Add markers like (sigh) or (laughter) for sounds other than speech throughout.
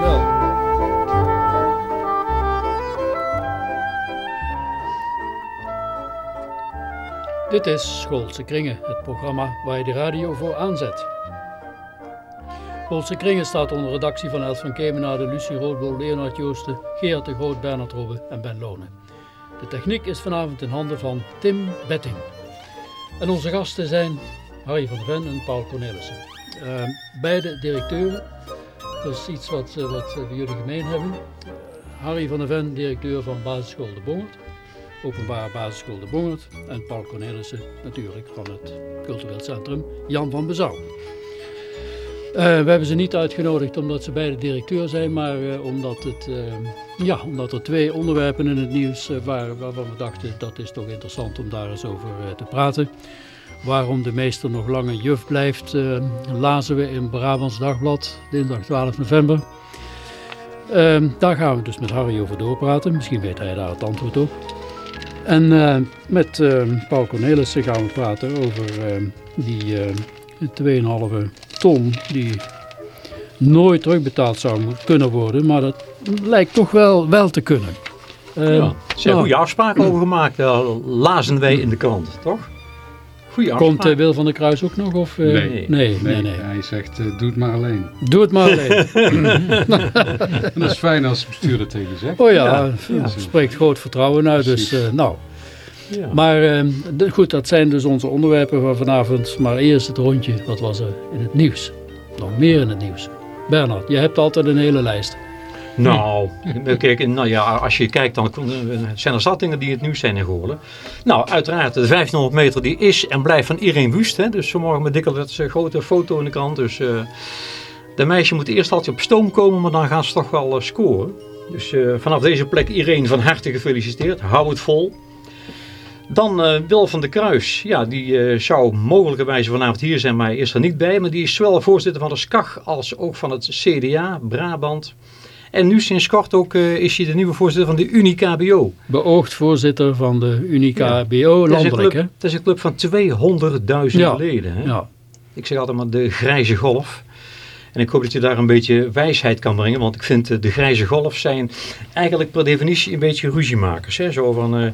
wel. Dit is Schoolse Kringen, het programma waar je de radio voor aanzet. Schoolse Kringen staat onder redactie van Els van Kemenade, Lucie Roodbol, Leonard Joosten, Gerard de Groot, Bernard Robbe en Ben Lonen. De techniek is vanavond in handen van Tim Betting. En onze gasten zijn Harry van der Ven en Paul Cornelissen. Uh, beide directeuren, dat is iets wat, uh, wat uh, jullie gemeen hebben. Harry van der Ven, directeur van basisschool De Bongert, openbare basisschool De Bongert. En Paul Cornelissen natuurlijk van het cultureel centrum Jan van Bezouw. Uh, we hebben ze niet uitgenodigd omdat ze beide directeur zijn, maar omdat, het, ja, omdat er twee onderwerpen in het nieuws waren waarvan we dachten dat is toch interessant om daar eens over te praten. Waarom de meester nog langer juf blijft, lazen we in Brabants Dagblad, dinsdag 12 november. daar gaan we dus met Harry over doorpraten, misschien weet hij daar het antwoord op. En met Paul Cornelissen gaan we praten over die 2,5 ton die nooit terugbetaald zou kunnen worden, maar dat lijkt toch wel, wel te kunnen. Uh, ja, zijn nou, goede afspraken over gemaakt, uh, lazen wij in de krant, toch? Goeie. Komt uh, Wil van der Kruis ook nog? Of, nee. nee. Nee, nee, nee. Hij zegt, doe het maar alleen. Doe het maar alleen. (laughs) en dat is fijn als de bestuurder tegen je zegt. Oh ja, ja, ja. spreekt groot vertrouwen uit, dus nou... Ja. Maar uh, de, goed, dat zijn dus onze onderwerpen van vanavond. Maar eerst het rondje, wat was er in het nieuws? Nog meer in het nieuws. Bernard, je hebt altijd een hele lijst. Nou, (laughs) nou ja, als je kijkt dan zijn er zat dingen die het nieuws zijn in Goorlen. Nou, uiteraard, de 1500 meter die is en blijft van iedereen Wust. Dus vanmorgen met dikke een grote foto in de krant. Dus uh, de meisje moet eerst altijd op stoom komen, maar dan gaan ze toch wel uh, scoren. Dus vanaf deze plek Irene van harte gefeliciteerd. Hou het vol. Dan uh, Wil van der Kruis. Ja, die uh, zou mogelijkerwijs vanavond hier zijn, maar is er niet bij. Maar die is zowel voorzitter van de SCAG als ook van het CDA, Brabant. En nu sinds kort ook uh, is hij de nieuwe voorzitter van de UniKBO. Beoogd voorzitter van de UniKBO, ja. landelijk hè? Dat is een club van 200.000 ja. leden. Hè? Ja. Ik zeg altijd maar de grijze golf. En ik hoop dat je daar een beetje wijsheid kan brengen. Want ik vind de grijze golf zijn eigenlijk per definitie een beetje ruziemakers. Hè? Zo van, uh,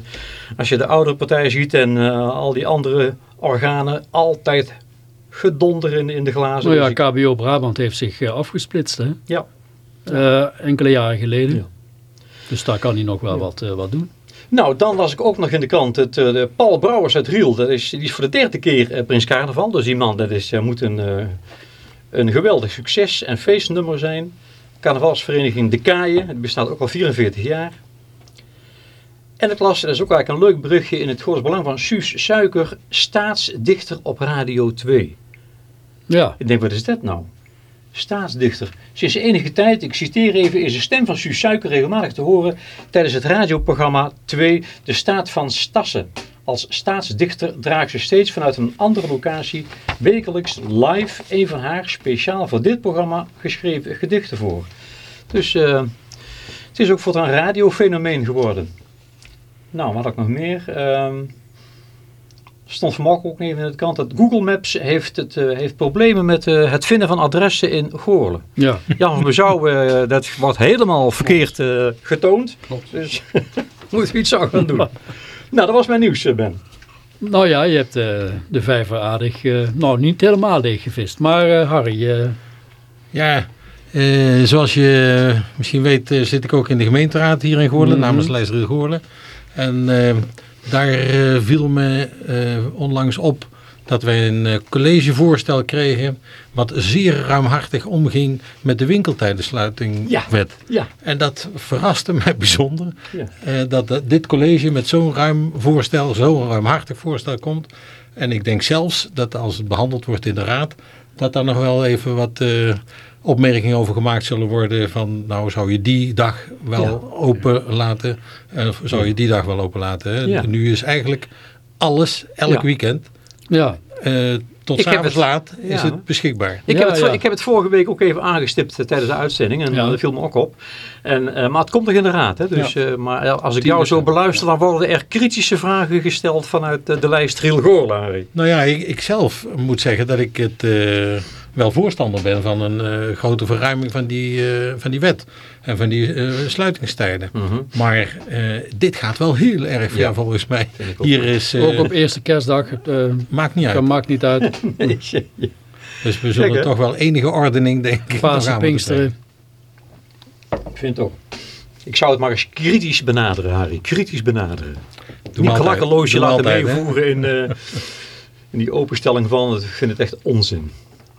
als je de oudere partij ziet en uh, al die andere organen altijd gedonder in, de glazen. Nou ja, KBO Brabant heeft zich afgesplitst. Hè? Ja. Enkele jaren geleden. Ja. Dus daar kan hij nog wel ja. wat, wat doen. Nou, dan las ik ook nog in de krant het uh, Paul Brouwers uit Riel. Dat is, die is voor de derde keer Prins Carnaval. Dus die man, dat is, moet een, een geweldig succes en feestnummer zijn. Carnavalsvereniging De Kaaien, het bestaat ook al 44 jaar. En ik las, dat is ook eigenlijk een leuk brugje in het Goors Belang van Suus Suiker, staatsdichter op Radio 2. Ja. Ik denk, wat is dat nou? Staatsdichter. Sinds enige tijd, ik citeer even, is de stem van Suus Suiker regelmatig te horen tijdens het radioprogramma 2, De Staat van Stassen. Als staatsdichter draagt ze steeds vanuit een andere locatie wekelijks live een van haar speciaal voor dit programma geschreven gedichten voor. Dus uh, het is ook voor een radiofenomeen geworden. Nou, wat had ik nog meer? Uh, stond vanmorgen ook even in het kant dat Google Maps heeft, het, uh, heeft problemen met uh, het vinden van adressen in Goorlen. Ja. Jan van zouden uh, dat wordt helemaal verkeerd getoond. Klopt. Dus (laughs) moeten we iets aan gaan doen. (laughs) Nou, dat was mijn nieuws, Ben. Nou ja, je hebt de vijver aardig, nou niet helemaal leeggevist. Maar Harry... Ja, zoals je misschien weet zit ik ook in de gemeenteraad hier in Goorlen, mm -hmm. namens Lijster Goorlen. En daar uh, viel me uh, onlangs op dat wij een uh, collegevoorstel kregen wat zeer ruimhartig omging met de winkeltijdensluitingwet. Ja, ja. En dat verraste mij bijzonder ja. dat, dit college met zo'n ruim voorstel, zo'n ruimhartig voorstel komt. En ik denk zelfs dat als het behandeld wordt in de raad, dat daar nog wel even wat opmerkingen over gemaakt zullen worden van nou zou je die dag wel ja. open laten of zou je die dag wel open laten. Hè? Ja. Nu is eigenlijk alles elk ja. weekend ja. Uh, tot s'avonds laat is het beschikbaar. Ik, heb het, ik heb het vorige week ook even aangestipt tijdens de uitzending en dat viel me ook op. En, uh, maar het komt nog in de raad. Hè? Dus, uh, maar als ik jou zo beluister dan worden er kritische vragen gesteld vanuit de lijst Riel Goorla. Nou ja, ik, ik, zelf moet zeggen dat ik het wel voorstander ben van een eh, grote verruiming van die, eh, van die wet. En van die eh, sluitingstijden. Mhm. Maar eh, dit gaat wel heel erg ver Ja. volgens mij. Hier is, eh, Ook op eerste kerstdag, eh, maakt niet dat uit. maakt niet uit. (laughs) Dus we zullen Kijk, toch wel enige ordening denk ik. Pasen, Pinksteren. Ik vind het ook. Ik zou het maar eens kritisch benaderen, Harry. Kritisch benaderen. Doe Niet altijd. klakkeloosje Doe laten meevoeren in, eh, (laughs) in die openstelling van. Ik vind het echt onzin.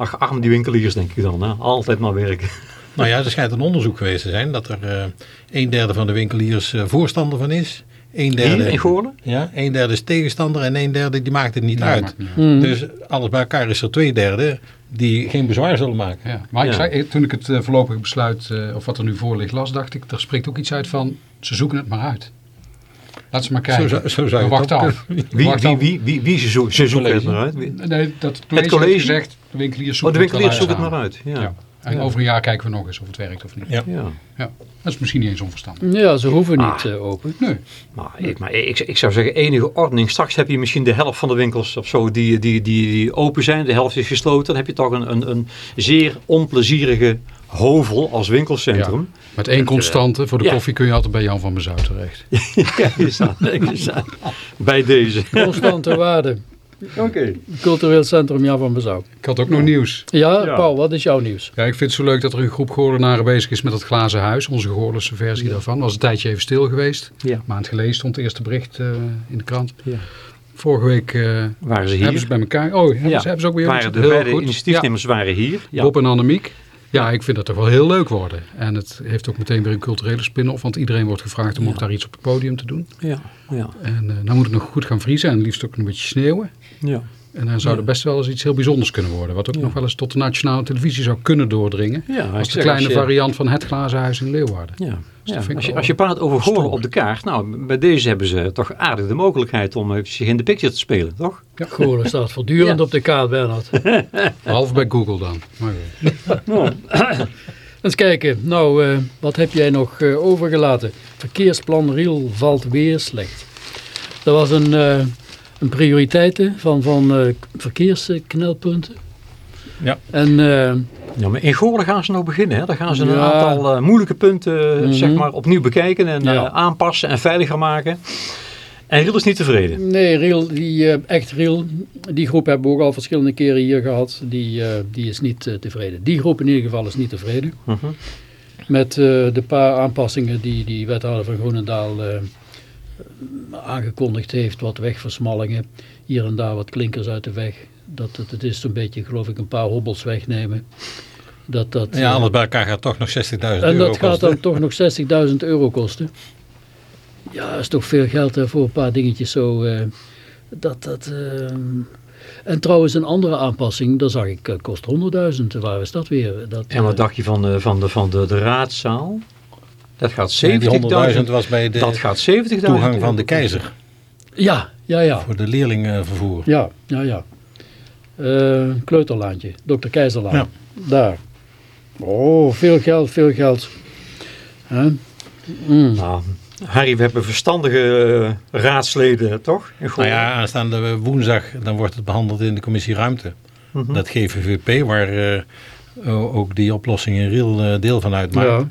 Ach, arm die winkeliers denk ik dan. Hè? Altijd maar werken. (laughs) Nou ja, er schijnt een onderzoek geweest te zijn dat er eh een derde van de winkeliers eh, voorstander van is. Een derde, Hier in Goorlen? Ja, een derde is tegenstander en een derde die maakt het niet Ja, uit. maakt niet uit. Dus alles bij elkaar is er twee derde die geen bezwaar zullen maken. Ja, maar ik zei, eh, toen ik het eh, voorlopig besluit, eh, of wat er nu voor ligt, las, dacht ik, er spreekt ook iets uit van, ze zoeken het maar uit. Laat ze maar kijken. Zo zo zou je We het wachten ook af. Wie, Wacht wie, af. wie, wie, wie ze, zo, ze zoeken het maar uit. Wie- Nee, dat het college, college? heeft gezegd, de winkeliers Oh, zoeken de winkeliers het zoeken het maar uit. Ja. Ja. En over een jaar kijken we nog eens of het werkt of niet. Ja. Ja. Ja. Dat is misschien niet eens onverstandig. Ja, ze hoeven niet Ah. eh, open. Nee. Maar, ik, maar ik, ik zou zeggen, enige ordening. Straks heb je misschien de helft van de winkels of zo die, die, die, die open zijn. De helft is gesloten. Dan heb je toch een, een, een zeer onplezierige hovel als winkelcentrum. Met één constante, voor de Ja. koffie kun je altijd bij Jan van Bezuid terecht. Kijk eens aan, kijk eens aan. Bij deze. Constante waarde. Oké. Cultureel Centrum Jan van Bezouw. Ik had ook nog nieuws. Ja, Ja. Paul, wat is jouw nieuws? Ja, ik vind het zo leuk dat er een groep Goorlenaren bezig is met het glazen huis. Onze Goorlense versie daarvan. was een tijdje even stil geweest. Ja. Een maand geleden stond het eerste bericht eh, in de krant. Ja. Vorige week eh, Waren ze hebben hier? ze bij elkaar... Oh, hebben, Ja. ze, hebben ze ook weer waren de heel beide goed. initiatiefnemers waren hier. Ja. Ja. Bob en Annemiek. Ja, ik vind dat toch wel heel leuk worden. En het heeft ook meteen weer een culturele spin-off. Want iedereen wordt gevraagd om ook daar iets op het podium te doen. Ja. Ja. En eh dan moet het nog goed gaan vriezen. En liefst ook een beetje sneeuwen. Ja. En dan zou er best wel eens iets heel bijzonders kunnen worden. Wat ook nog wel eens tot de nationale televisie zou kunnen doordringen. Ja, als de zeg, kleine als je- variant van het glazen huis in Leeuwarden. Ja. Ja. ik Als, je, als je praat over Goorlen op de kaart, nou, bij deze hebben ze toch aardig de mogelijkheid om even zich in de picture te spelen, toch? Goorlen staat voortdurend Ja. op de kaart, Bernhard. (laughs) Behalve bij Google dan. Maar goed. (laughs) Eens kijken, nou, eh, wat heb jij nog eh, overgelaten? Verkeersplan Riel valt weer slecht. Dat was een, eh, een prioriteiten van, van eh, verkeersknelpunten. Ja. En eh, Ja, maar in Goorlen gaan ze nog beginnen. Hè? Dan gaan ze een aantal eh, moeilijke punten Mhm. zeg maar, opnieuw bekijken en Ja. eh, aanpassen en veiliger maken. En Riel is niet tevreden. nee, Riel, die, eh, echt Riel, die groep hebben we ook al verschillende keren hier gehad. Die, eh, die is niet tevreden. Die groep in ieder geval is niet tevreden. Mhm. Met eh, de paar aanpassingen die die wethouder van Groenendaal eh, aangekondigd heeft. Wat wegversmallingen, hier en daar wat klinkers uit de weg. Dat het, het is zo'n beetje, geloof ik, een paar hobbels wegnemen. Dat, dat, Ja, eh, alles bij elkaar gaat toch nog 60.000 en euro dat gaat kosten. dan toch nog 60.000 euro kosten. Ja, dat is toch veel geld hè, voor een paar dingetjes zo. eh, dat, dat, eh, en trouwens een andere aanpassing, daar zag ik, kost 100.000. Waar is dat weer? Dat, En wat dacht je van, de, van, de, van de, de raadzaal? Dat gaat Nee, die 100.000 70.000. was bij de Dat gaat 70.000. toegang van de keizer. Ja, ja, ja. Voor de leerlingenvervoer. Ja, ja, ja. Eh, kleuterlaantje, dokter Keizerlaan. Ja. Daar. Oh, veel geld, veel geld. Mm. Nou, Harry, we hebben verstandige eh, raadsleden, toch? In Nou ja, aanstaande woensdag dan wordt het behandeld in de commissie Ruimte. Mhm. Dat GVVP, waar eh, ook die oplossing in Riel deel van uitmaakt. Ja.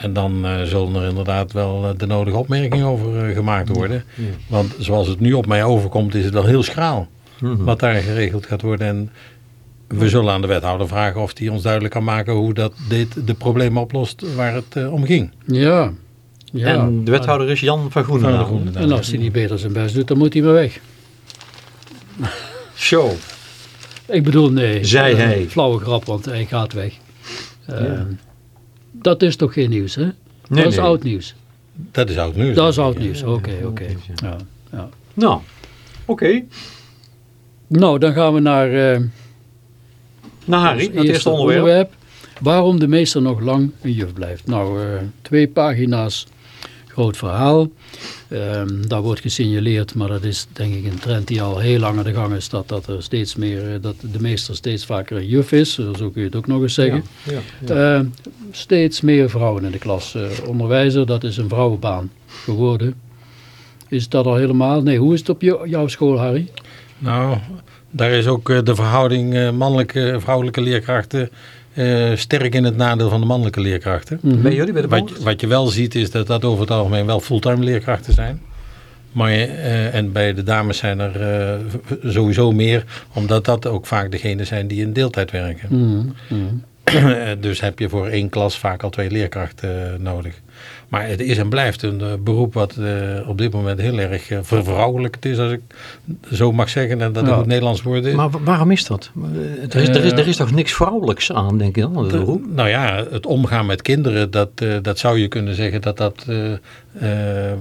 En dan eh, zullen er inderdaad wel eh, de nodige opmerkingen over eh, gemaakt worden. Ja. Want zoals het nu op mij overkomt, is het wel heel schraal Mhm. wat daar geregeld gaat worden. En we zullen aan de wethouder vragen of hij ons duidelijk kan maken hoe dat dit de problemen oplost waar het om ging. Ja. ja. En de wethouder is Jan van Van de Groenendaal. Groene En als hij niet beter zijn best doet, dan moet hij maar weg. Show. Ik bedoel, nee. Zei hij. Flauwe grap, want hij gaat weg. Eh, Dat is toch geen nieuws, hè? Nee, dat is nee. oud nieuws. Dat is oud nieuws. Dat is oud nieuws, oké, oké. Ja. Nou, oké. Nou, dan gaan we naar eh Nou Harry, het eerste onderwerp. Waarom de meester nog lang een juf blijft. Nou, eh, twee pagina's groot verhaal. Ehm, daar wordt gesignaleerd, maar dat is denk ik een trend die al heel lang aan de gang is, dat, dat er steeds meer, eh, dat de meester steeds vaker een juf is, zo kun je het ook nog eens zeggen. Ja, ja. Eh, steeds meer vrouwen in de klas. Eh, onderwijzer, dat is een vrouwenbaan geworden. Is dat al helemaal? Nee, hoe is het op jou- jouw school, Harry? Nou, Daar is ook eh, de verhouding eh, mannelijke vrouwelijke leerkrachten eh, sterk in het nadeel van de mannelijke leerkrachten. Mhm. Bij jullie bij de Wat, wat je wel ziet is dat dat over het algemeen wel fulltime leerkrachten zijn. Maar, eh, en bij de dames zijn er eh, sowieso meer, omdat dat ook vaak degenen zijn die in deeltijd werken. Mhm, mhm. (clears throat) dus heb je voor één klas vaak al twee leerkrachten eh, nodig. Maar het is en blijft een eh, beroep wat eh, op dit moment heel erg vervrouwelijkt is, als ik zo mag zeggen. En dat Ja. goed Nederlands woord is. Maar wa- waarom is dat? Er is, er, is, er is toch niks vrouwelijks aan, denk ik dan? de nou ja, het omgaan met kinderen, dat, dat zou je kunnen zeggen dat dat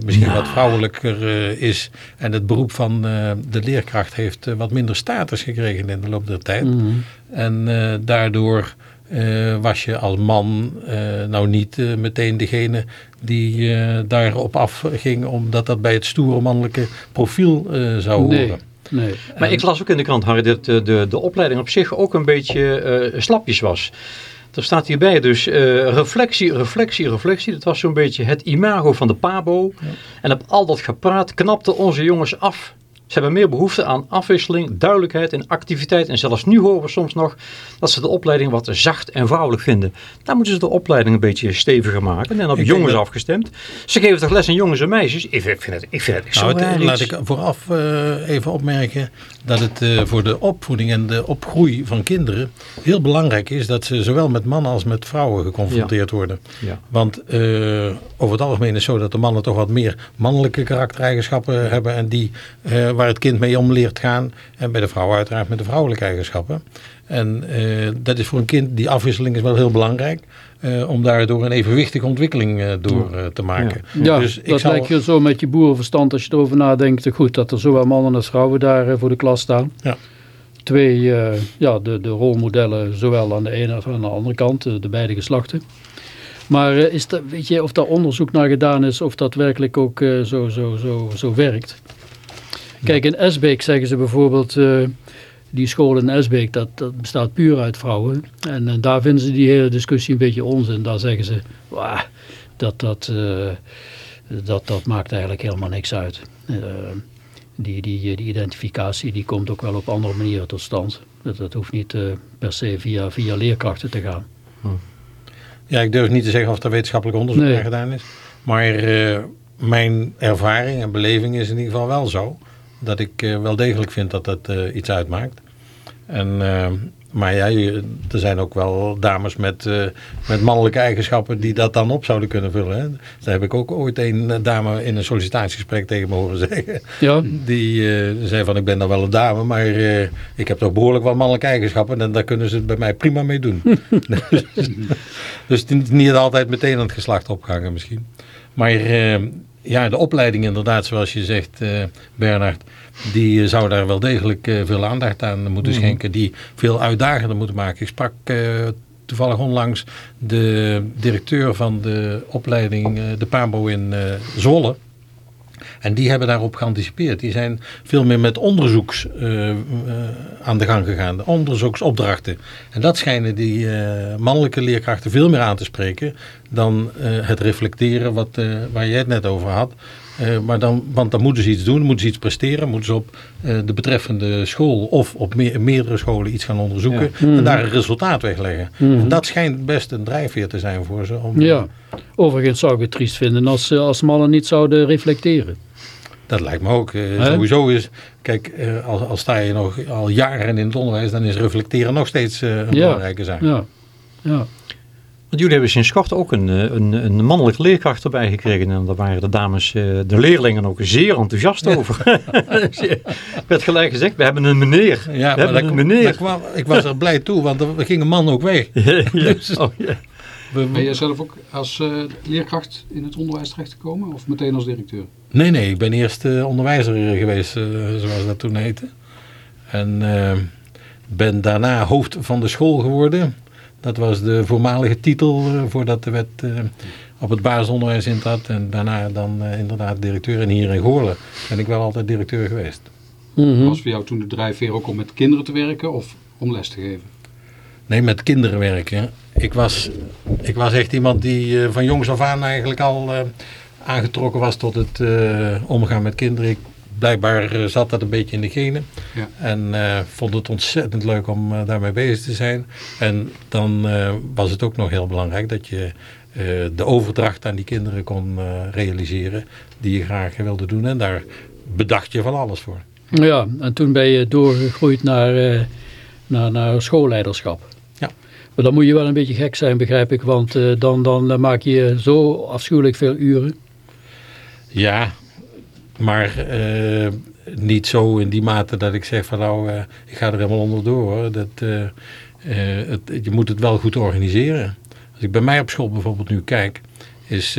misschien Ja. wat vrouwelijker is. En het beroep van de leerkracht heeft wat minder status gekregen in de loop der tijd. Mhm. En daardoor eh, was je als man eh, nou niet eh, meteen degene die eh, daarop afging, omdat dat bij het stoere mannelijke profiel eh, zou Nee, horen. nee. Maar ik las ook in de krant, Harry, dat de, de, de opleiding op zich ook een beetje eh, slapjes was. Er staat hierbij dus eh, reflectie, reflectie, reflectie. Dat was zo'n beetje het imago van de pabo. En op al dat gepraat knapte onze jongens af. Ze hebben meer behoefte aan afwisseling, duidelijkheid en activiteit. En zelfs nu horen we soms nog dat ze de opleiding wat zacht en vrouwelijk vinden. Daar moeten ze de opleiding een beetje steviger maken. En op Ik jongens dat- afgestemd. Ze geven toch les aan jongens en meisjes? Ik vind, ik vind het, ik vind het zo Nou, het- raar laat ik vooraf eh, even opmerken dat het eh, voor de opvoeding en de opgroei van kinderen heel belangrijk is dat ze zowel met mannen als met vrouwen geconfronteerd worden. Ja. Want eh, over het algemeen is het zo dat de mannen toch wat meer mannelijke karaktereigenschappen hebben en die eh, waar het kind mee om leert gaan. En bij de vrouw uiteraard met de vrouwelijke eigenschappen. En dat is voor een kind, die afwisseling is wel heel belangrijk. Eh, om daardoor een evenwichtige ontwikkeling eh, door eh, te maken. Ja, Dus ik dat lijkt je zo met je boerenverstand als je erover nadenkt. Goed dat er zowel mannen als vrouwen daar voor de klas staan. Ja. Twee, ja, de, de rolmodellen zowel aan de ene als aan de andere kant, de beide geslachten. Maar is dat, weet je of daar onderzoek naar gedaan is of dat werkelijk ook zo, zo, zo, zo werkt? Kijk, in Esbeek zeggen ze bijvoorbeeld, die school in Esbeek, dat, dat bestaat puur uit vrouwen. En, eh, daar vinden ze die hele discussie een beetje onzin. Daar zeggen ze, "Wah, dat, dat, eh, dat, dat maakt eigenlijk helemaal niks uit. Eh, die, die, die identificatie die komt ook wel op andere manieren tot stand. Dat, dat hoeft niet per se via, via leerkrachten te gaan. Ja, ik durf niet te zeggen of er wetenschappelijk onderzoek Nee. naar gedaan is. Maar mijn ervaring en beleving is in ieder geval wel zo. Dat ik eh, wel degelijk vind dat dat eh, iets uitmaakt. En, eh, maar ja, er zijn ook wel dames met, met mannelijke eigenschappen die dat dan op zouden kunnen vullen. Hè. Daar heb ik ook ooit een dame in een sollicitatiegesprek tegen me horen (laughs) zeggen. Ja, Die zei van ik ben dan wel een dame, maar ik heb toch behoorlijk wat mannelijke eigenschappen. En daar kunnen ze het bij mij prima mee doen. dus, (laughs) (laughs) dus het is niet altijd meteen aan het geslacht opgehangen misschien. Maar ja, de opleiding inderdaad, zoals je zegt eh Bernard, die eh, zou daar wel degelijk eh, veel aandacht aan moeten schenken. Die veel uitdagender moeten maken. Ik sprak toevallig onlangs de directeur van de opleiding, de PABO in Zwolle. En die hebben daarop geanticipeerd. Die zijn veel meer met onderzoeks eh, eh, aan de gang gegaan. De onderzoeksopdrachten. En dat schijnen die eh, mannelijke leerkrachten veel meer aan te spreken dan het reflecteren wat, waar jij het net over had. Eh, maar dan, want dan moeten ze iets doen, moeten ze iets presteren, moeten ze op eh, de betreffende school of op me- meerdere scholen iets gaan onderzoeken en daar een resultaat wegleggen. En dat schijnt best een drijfveer te zijn voor ze. Om, ja. Overigens zou ik het triest vinden als, eh, als mannen niet zouden reflecteren. Dat lijkt me ook. Sowieso is, kijk, als, als sta je nog al jaren in het onderwijs, dan is reflecteren nog steeds een Ja. belangrijke zaak. Ja, ja. Want jullie hebben sinds kort ook een, eh, een, een mannelijke leerkracht erbij gekregen. En daar waren de dames, eh, de leerlingen ook zeer enthousiast over. (laughs) Er werd gelijk gezegd, we hebben een meneer. Ja, we maar hebben een meneer. kwam, ik was er blij toe, want er ging een man ook weg. (laughs) ja. (laughs) Oh, ja. We- Ben jij zelf ook als eh, leerkracht in het onderwijs terechtgekomen of meteen als directeur? Nee, nee, ik ben eerst eh, onderwijzer geweest, eh, zoals dat toen heette. En eh, ben daarna hoofd van de school geworden. Dat was de voormalige titel eh, voordat de wet eh, op het basisonderwijs intrad. En daarna dan eh, inderdaad directeur. En hier in Goorlen ben ik wel altijd directeur geweest. Mhm. Was voor jou toen de drijfveer ook om met kinderen te werken of om les te geven? Nee, met kinderen werken. Ik was, ik was echt iemand die eh, van jongs af aan eigenlijk al eh, aangetrokken was tot het eh, omgaan met kinderen. Ik blijkbaar eh, zat dat een beetje in de genen. Ja. En eh, vond het ontzettend leuk om eh, daarmee bezig te zijn. En dan eh, was het ook nog heel belangrijk dat je eh, de overdracht aan die kinderen kon eh, realiseren die je graag wilde doen. En daar bedacht je van alles voor. Ja, en toen ben je doorgegroeid naar, eh, naar, naar schoolleiderschap. Ja. Maar dan moet je wel een beetje gek zijn, begrijp ik, want eh, dan, dan maak je zo afschuwelijk veel uren. Ja, maar eh, niet zo in die mate dat ik zeg van nou, eh, ik ga er helemaal onderdoor hoor. Dat, eh, het, je moet het wel goed organiseren. Als ik bij mij op school bijvoorbeeld nu kijk, is,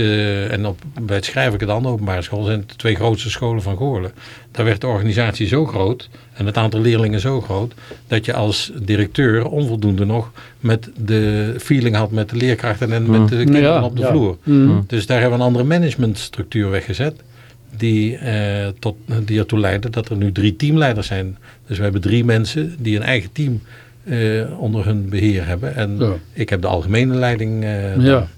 en op, bij het Schrijveke dan, openbare school, zijn het de twee grootste scholen van Goorlen. Daar werd de organisatie zo groot en het aantal leerlingen zo groot, dat je als directeur onvoldoende nog met de feeling had met de leerkrachten en met de kinderen Ja, op de ja. vloer. Mm. Dus daar hebben we een andere managementstructuur weggezet. Die, eh, tot, die ertoe leidde dat er nu drie teamleiders zijn. Dus we hebben drie mensen die een eigen team eh, onder hun beheer hebben. En Ja. ik heb de algemene leiding. eh. Ja,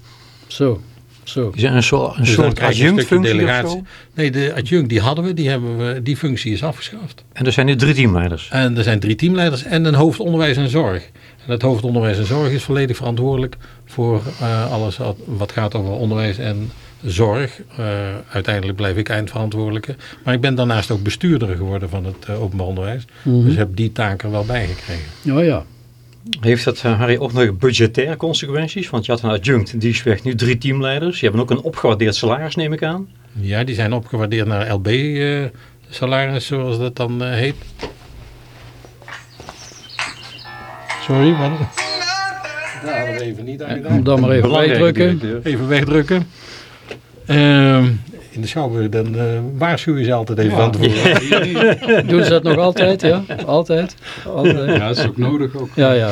zo, zo. Is er een soort, een Dus soort adjunct-functie of delegatie. zo? Nee, de adjunct die hadden we, die, hebben we, die functie is afgeschaft. En er zijn nu drie teamleiders. En er zijn drie teamleiders en een hoofdonderwijs en zorg. En het hoofdonderwijs en zorg is volledig verantwoordelijk voor eh, alles wat, wat gaat over onderwijs en zorg. Eh, uiteindelijk blijf ik eindverantwoordelijke. Maar ik ben daarnaast ook bestuurder geworden van het eh, openbaar onderwijs. Mhm. Dus heb die taken wel bijgekregen. Ja, ja. Heeft dat, eh, Harry, ook nog budgettaire consequenties? Want je had een adjunct, die is weg, nu drie teamleiders. Je hebt ook een opgewaardeerd salaris, neem ik aan. Ja, die zijn opgewaardeerd naar LB-salaris, zoals dat dan eh, heet. Sorry, wat? Daar hadden we even niet aan gedaan. Dan maar even directeur. Even wegdrukken. Ehm, in de schouwburg, dan eh waarschuw je ze altijd even van tevoren. (laughs) Doen ze dat nog altijd, ja? Altijd. altijd. Ja, dat is ook nodig ook. Ja, ja.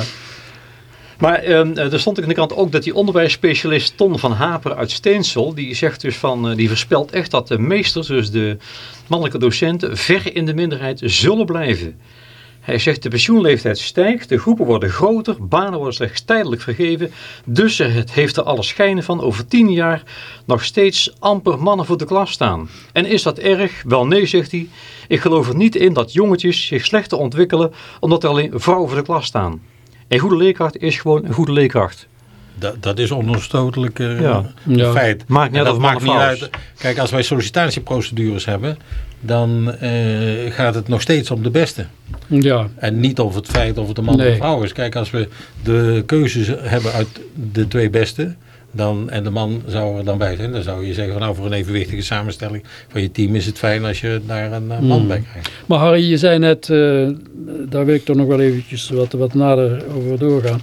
Maar ehm, er stond ook in de krant ook dat die onderwijsspecialist Ton van Haper uit Steensel, die zegt dus van, eh, die voorspelt echt dat de meesters, dus de mannelijke docenten, ver in de minderheid zullen blijven. Hij zegt de pensioenleeftijd stijgt, de groepen worden groter, banen worden slechts tijdelijk vergeven. Dus het heeft er alle schijnen van over tien jaar nog steeds amper mannen voor de klas staan. En is dat erg? Wel nee, zegt hij. Ik geloof er niet in dat jongetjes zich slechter ontwikkelen omdat er alleen vrouwen voor de klas staan. Een goede leerkracht is gewoon een goede leerkracht. Dat, dat is onomstotelijk eh, Ja. feit. Maakt niet dat maakt niet uit. Kijk, als wij sollicitatieprocedures hebben, dan eh, gaat het nog steeds om de beste. Ja, En niet over het feit of het een man Nee. of een vrouw is. Kijk, als we de keuzes hebben uit de twee beste, dan, en de man zou er dan bij zijn, dan zou je zeggen van nou voor een evenwichtige samenstelling van je team is het fijn als je daar een eh, man Hmm. bij krijgt. Maar Harry, je zei net, eh, daar wil ik toch nog wel eventjes wat, wat nader over doorgaan.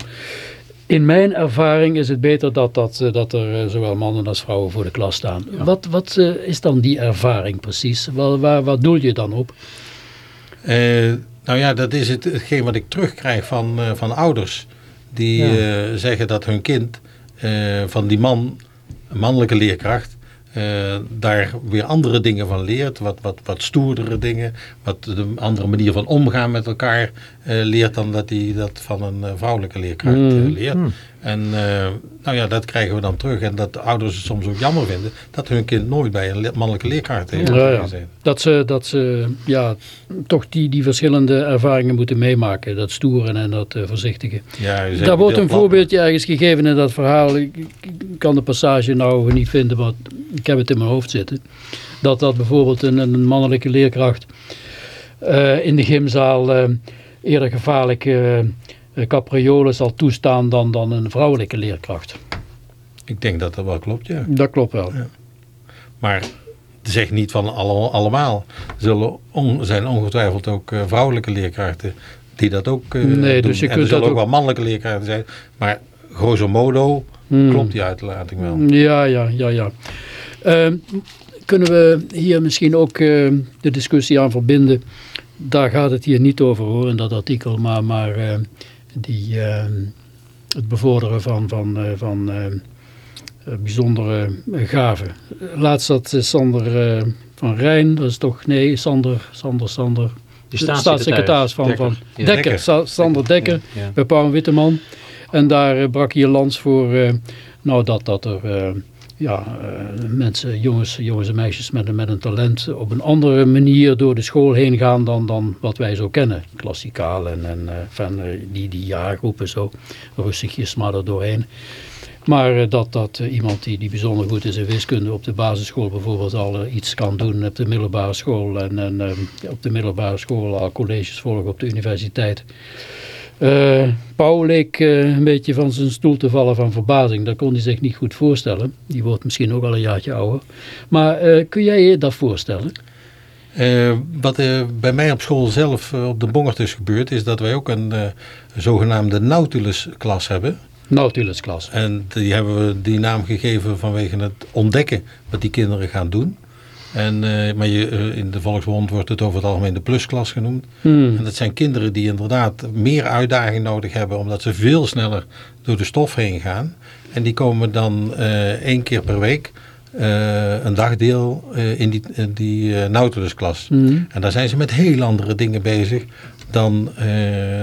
In mijn ervaring is het beter dat, dat, eh, dat er eh, zowel mannen als vrouwen voor de klas staan. Wat, wat eh, is dan die ervaring precies? Waar, waar, waar doel je dan op? Nou ja, dat is het, hetgeen wat ik terugkrijg van, van ouders. Die zeggen dat hun kind van die man, een mannelijke leerkracht, daar weer andere dingen van leert. Wat, wat, wat stoerdere dingen. Wat de andere manier van omgaan met elkaar leert dan dat hij dat van een eh, vrouwelijke leerkracht eh, Mm. leert. En eh, nou ja, dat krijgen we dan terug. En dat de ouders het soms ook jammer vinden dat hun kind nooit bij een mannelijke leerkracht heeft Ja, ja. gezeten. Dat ze, dat ze ja, toch die, die verschillende ervaringen moeten meemaken. Dat stoeren en dat eh, voorzichtige. Ja, Daar wordt een plat. voorbeeldje ergens gegeven in dat verhaal. Ik ik kan de passage nou niet vinden, maar ik heb het in mijn hoofd zitten. Dat dat bijvoorbeeld een, een mannelijke leerkracht eh, in de gymzaal eh, eerder gevaarlijke eh, capriolen zal toestaan dan, dan een vrouwelijke leerkracht. Ik denk dat dat wel klopt, ja. Dat klopt wel. Maar zeg niet van alle, allemaal. Er zullen on- zijn ongetwijfeld ook eh, vrouwelijke leerkrachten die dat ook eh, Nee, doen. dus je en er kunt zullen dat ook wel mannelijke leerkrachten zijn. Maar grosso modo Hmm. klopt die uitlating wel. Ja, ja, ja, ja. Ehm, kunnen we hier misschien ook de discussie aan verbinden? Daar gaat het hier niet over hoor, in dat artikel, maar, maar eh, die, eh, het bevorderen van, van, eh, van bijzondere gaven. Laatst eh, Sander van Rijn, dat is toch, nee, Sander, Sander, Sander, Die de staatssecretaris van, Dekker. van Ja. Dekker, Dekker. Sa- Sander Dekker Ja. bij Paul Witteman. En daar brak hij een lans voor, nou dat, dat er ja, eh, mensen, jongens, jongens en meisjes met, een- met een talent op een andere manier door de school heen gaan dan, dan wat wij zo kennen. Klassikaal en, en eh, van eh, die, die jaargroepen zo, rustigjes maar er doorheen. Maar dat, dat iemand die, die bijzonder goed is in wiskunde op de basisschool bijvoorbeeld al iets kan doen op de middelbare school en, en op de middelbare school al colleges volgen op de universiteit. Eh Paul leek eh, een beetje van zijn stoel te vallen van verbazing. Dat kon hij zich niet goed voorstellen. Die wordt misschien ook al een jaartje ouder. Maar eh, kun jij je dat voorstellen? Wat bij mij op school zelf op de Bongert is gebeurd, is dat wij ook een zogenaamde Nautilus-klas hebben. Nautilusklas. En die hebben we die naam gegeven vanwege het ontdekken wat die kinderen gaan doen. En, eh, maar je, eh, in de volksmond wordt het over het algemeen de plusklas genoemd. Hmm. En dat zijn kinderen die inderdaad meer uitdaging nodig hebben, omdat ze veel sneller door de stof heen gaan. En die komen dan eh, één keer per week een dagdeel in die, in die Nautilusklas. Hmm. En daar zijn ze met heel andere dingen bezig dan eh,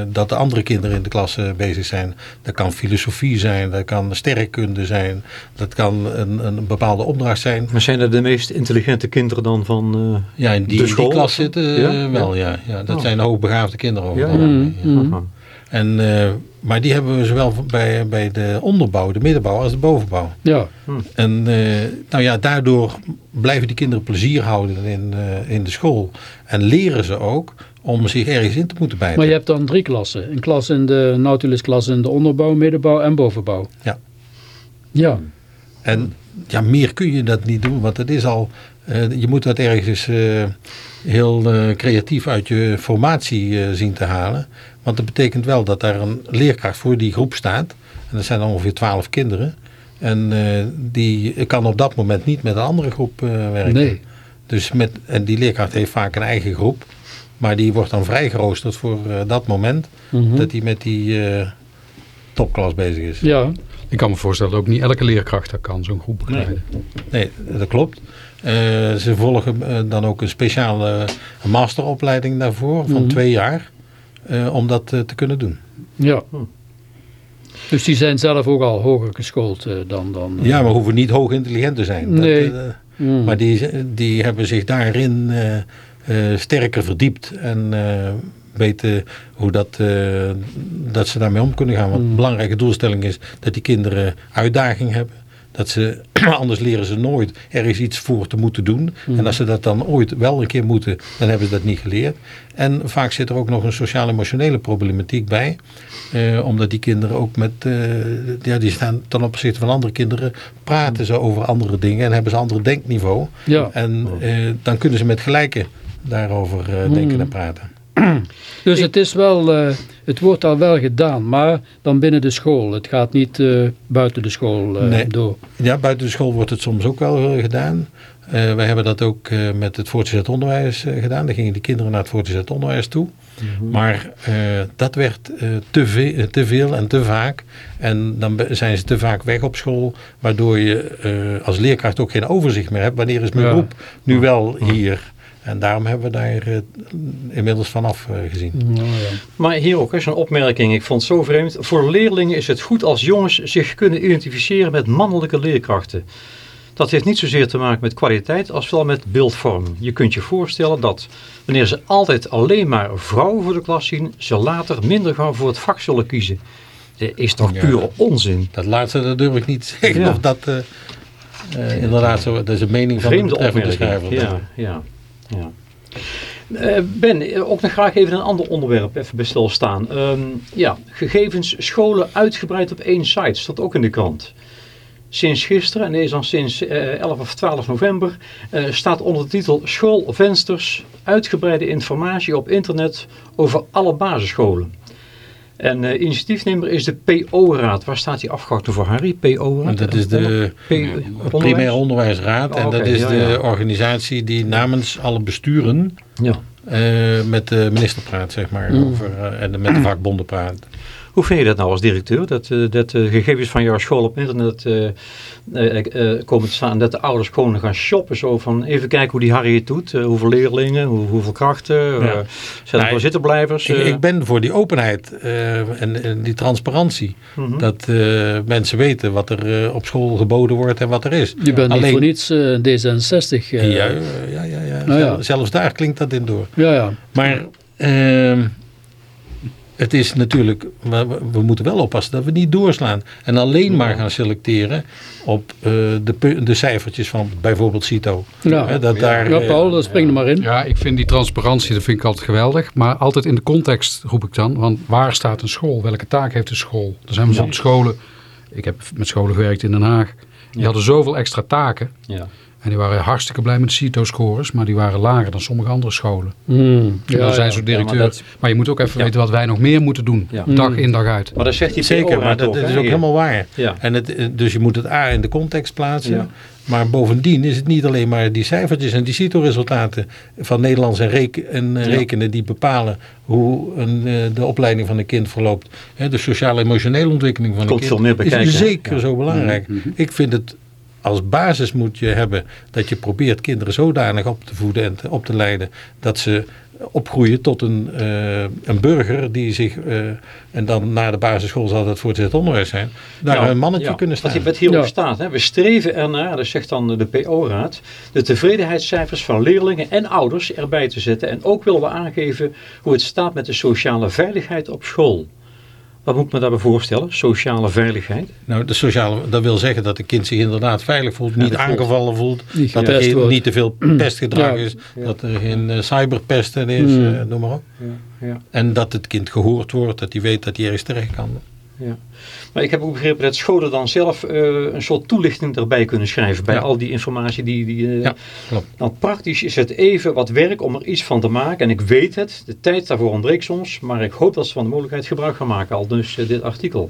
dat de andere kinderen in de klas bezig zijn. Dat kan filosofie zijn, dat kan sterrenkunde zijn, dat kan een, een bepaalde opdracht zijn. Maar zijn dat de meest intelligente kinderen dan van eh, Ja, in die, De in school? die klas zitten eh, Ja? wel, ja. ja dat Oh. zijn hoogbegaafde kinderen over Ja. Hmm. Aha. En, eh, maar die hebben we zowel bij, bij de onderbouw, de middenbouw als de bovenbouw. Ja, En eh, nou ja, daardoor blijven die kinderen plezier houden in, eh, in de school. En leren ze ook om zich ergens in te moeten bijten. maar je hebt dan drie klassen. Een klas in de Nautilusklas in de onderbouw, middenbouw en bovenbouw. Ja. Ja, En ja, meer kun je dat niet doen, want het is al, eh, je moet dat ergens eh, heel eh, creatief uit je formatie zien te halen. Want dat betekent wel dat daar een leerkracht voor die groep staat. En dat zijn ongeveer twaalf kinderen. En die kan op dat moment niet met een andere groep werken. nee. Dus met, en die leerkracht heeft vaak een eigen groep. Maar die wordt dan vrijgeroosterd voor eh, dat moment Mhm. dat hij met die eh, topklas bezig is. Ja, Ik kan me voorstellen dat ook niet elke leerkracht dat kan, zo'n groep begeleiden. Nee, dat klopt. Eh, ze volgen dan ook een speciale masteropleiding daarvoor van Mhm. twee jaar. eh, om dat te kunnen doen. ja. Dus die zijn zelf ook al hoger geschoold eh, dan... dan Ja, maar hoeven niet hoog intelligent te zijn. Dat, Nee. eh, mm. maar die, die hebben zich daarin sterker verdiept. En eh, weten hoe dat, eh, dat ze daarmee om kunnen gaan. Want Mm. een belangrijke doelstelling is dat die kinderen uitdaging hebben. Dat ze, (clears throat) anders leren ze nooit ergens iets voor te moeten doen. Mm. En als ze dat dan ooit wel een keer moeten, dan hebben ze dat niet geleerd. En vaak zit er ook nog een sociaal-emotionele problematiek bij. Eh, omdat die kinderen ook met, eh, ja, die staan ten opzichte van andere kinderen, praten ze over andere dingen en hebben ze een ander denkniveau. Ja, En eh, dan kunnen ze met gelijke daarover eh, denken Mm. en praten. (clears throat) dus het is wel, eh, het wordt al wel gedaan, maar dan binnen de school. Het gaat niet eh, buiten de school Nee. door. Ja, buiten de school wordt het soms ook wel gedaan. Wij hebben dat ook met het voortgezet onderwijs gedaan. Dan gingen die kinderen naar het voortgezet onderwijs toe. Maar eh, dat werd te, ve- te veel en te vaak. En dan zijn ze te vaak weg op school. Waardoor je als leerkracht ook geen overzicht meer hebt. Wanneer is mijn Ja. groep nu wel hier? En daarom hebben we daar eh, inmiddels vanaf eh, gezien. Nou ja. Maar hier ook eens een opmerking, ik vond het zo vreemd. Voor leerlingen is het goed als jongens zich kunnen identificeren met mannelijke leerkrachten. Dat heeft niet zozeer te maken met kwaliteit als wel met beeldvorming. Je kunt je voorstellen dat wanneer ze altijd alleen maar vrouwen voor de klas zien, ze later minder gauw voor het vak zullen kiezen. Dat is toch Ja. pure onzin. Dat laatste dat durf ik niet (laughs) zeggen. Ja. Of dat eh, eh, inderdaad zo. Dat is een mening van de Vreemde betreffende opmerking. schrijver. Ja, ja, ja. Eh, ben, eh, ook nog graag even een ander onderwerp even bij stilstaan. Ehm ja, gegevens scholen uitgebreid op één site, staat ook in de krant. Sinds gisteren, en dan sinds eh, 11 of 12 november, staat onder de titel Schoolvensters uitgebreide informatie op internet over alle basisscholen. En eh, initiatiefnemer is de PO-raad. Waar staat die afgehouden voor Harry? PO-raad? En dat is de P- primair onderwijsraad. Oh, en dat is ja, de ja. organisatie die namens alle besturen Ja. eh, met de minister praat, zeg maar. Mm. Over, eh, en met de vakbonden praat. Hoe vind je dat nou als directeur? Dat, uh, dat uh, gegevens van jouw school op internet uh, komen te staan. Dat de ouders gewoon gaan shoppen. Zo van even kijken hoe die Harry het doet. hoeveel leerlingen, hoe, hoeveel krachten. Ja. zijn er nou, zittenblijvers? Ik, ik, ben voor die openheid en, en, die transparantie. Mm -hmm. Dat mensen weten wat er op school geboden wordt en wat er is. Je bent Alleen, niet voor niets D66. ja, ja, ja, ja. Nou, ja. Zelfs daar klinkt dat in door. Ja, ja. Maar... Uh, het is natuurlijk, we, we, moeten wel oppassen dat we niet doorslaan. En alleen maar gaan selecteren op uh, de, de cijfertjes van bijvoorbeeld CITO. Ja, He, dat daar, ja Paul, dat spring er maar in. Ja, ik vind die transparantie, dat vind ik altijd geweldig. Maar altijd in de context roep ik dan. Want waar staat een school? Welke taak heeft een school? Er zijn bijvoorbeeld scholen, ik heb met scholen gewerkt in Den Haag. Die hadden zoveel extra taken. Ja. En die waren hartstikke blij met de CITO-scores, maar die waren lager dan sommige andere scholen. Mm, ja, dan zijn ze directeur. Maar, maar, je moet ook even weten wat wij nog meer moeten doen, dag in dag uit. Maar dat zegt hij Zeker, maar dat, is ook helemaal waar. En het, dus je moet het A in de context plaatsen. Maar bovendien is het niet alleen maar die cijfertjes en die CITO-resultaten van Nederlands en, reken, en rekenen die bepalen hoe een, eh, de opleiding van een kind verloopt. de sociaal-emotionele ontwikkeling van een kind veel meer bekijken, is zeker zo belangrijk. Mm-hmm. Ik vind het als basis moet je hebben dat je probeert kinderen zodanig op te voeden en te, op te leiden dat ze opgroeien tot een, uh, een burger die zich, uh, en dan na de basisschool zal dat voortgezet onderwijs zijn, daar ja, een mannetje ja, kunnen staan. Wat hierop hierop staat, hè, we streven ernaar, dat zegt dan de PO-raad, de tevredenheidscijfers van leerlingen en ouders erbij te zetten. En ook willen we aangeven hoe het staat met de sociale veiligheid op school. Wat moet ik me daarbij voorstellen? Sociale veiligheid? Nou, de sociale, dat wil zeggen dat de kind zich inderdaad veilig voelt, niet aangevallen voelt, (clears throat) dat er geen, niet te veel pestgedrag ja. is, dat er geen uh, cyberpesten is, mm. uh, noem maar op. Ja. En dat het kind gehoord wordt, dat hij weet dat hij ergens terecht kan. Ja. Maar ik heb ook begrepen dat scholen dan zelf uh, een soort toelichting erbij kunnen schrijven bij ja. al die informatie die... die uh, ja, klopt. Nou, praktisch is het even wat werk om er iets van te maken. En ik weet het, de tijd daarvoor ontbreekt soms, maar ik hoop dat ze van de mogelijkheid gebruik gaan maken, al dus uh, dit artikel.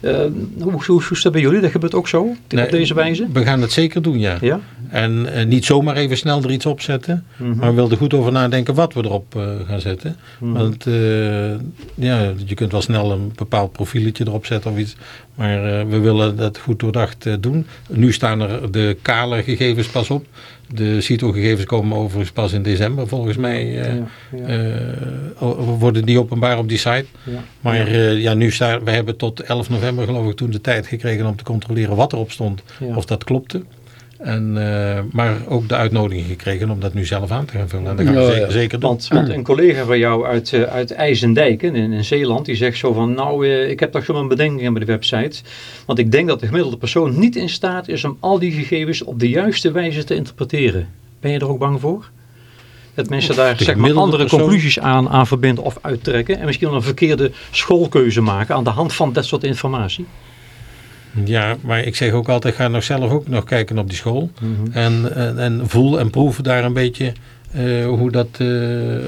hoe, hoe, hoe is dat bij jullie? Dat gebeurt ook zo, nee, op deze wijze? We gaan het zeker doen, ja. ja? En niet zomaar even snel er iets op zetten, mm -hmm. maar we wilden goed over nadenken wat we erop gaan zetten. Mm -hmm. Want ja, je kunt wel snel een bepaald profieletje erop zetten of iets. Maar we willen dat goed doordacht doen. Nu staan er de kale gegevens pas op. De CITO-gegevens komen overigens pas in december volgens mij. Uh, ja, ja. worden die openbaar op die site. Ja. Maar ja. nu staan, we hebben tot 11 november geloof ik toen de tijd gekregen om te controleren wat erop stond. Of dat klopte. En, uh, maar ook de uitnodiging gekregen om dat nu zelf aan te gaan vullen. En dat gaan we zeker, zeker doen. Want, want, een collega van jou uit, uh, uit IJsendijk in, in Zeeland, die zegt zo van, nou, uh, ik heb toch zo'n bedenkingen bij de website. Want ik denk dat de gemiddelde persoon niet in staat is om al die gegevens op de juiste wijze te interpreteren. Ben je er ook bang voor? Dat mensen daar zeg maar, andere persoon... conclusies aan, aan verbinden of uittrekken. En misschien een verkeerde schoolkeuze maken aan de hand van dat soort informatie. Ja, maar ik zeg ook altijd, ga nog zelf ook nog kijken op die school. Mm -hmm. en, en, en, voel en proef daar een beetje uh, hoe dat, uh,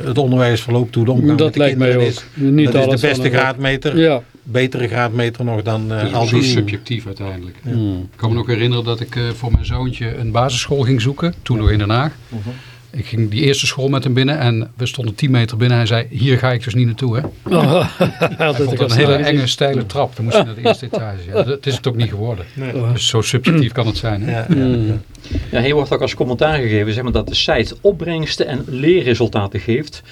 het onderwijs verloopt, hoe de omgang dat met de lijkt kinderen mij is. Niet dat is de beste graadmeter. Ja. Betere graadmeter nog dan uh, al die... subjectief uiteindelijk. Ja. Mm. Ik kan me nog herinneren dat ik voor mijn zoontje een basisschool ging zoeken. Toen nog in Den Haag. -huh. Ik ging die eerste school met hem binnen en we stonden 10 meter binnen. Hij zei, hier ga ik dus niet naartoe. Hè? (laughs) Oh, hij vond een hele enge, steile trap. Dan moest je naar de eerste etage. Ja, dat is het ook niet geworden. Nee. Dus zo subjectief kan het zijn. Hè? Ja, ja, ja. ja, hier wordt ook als commentaar gegeven zeg maar, dat de site opbrengsten en leerresultaten geeft.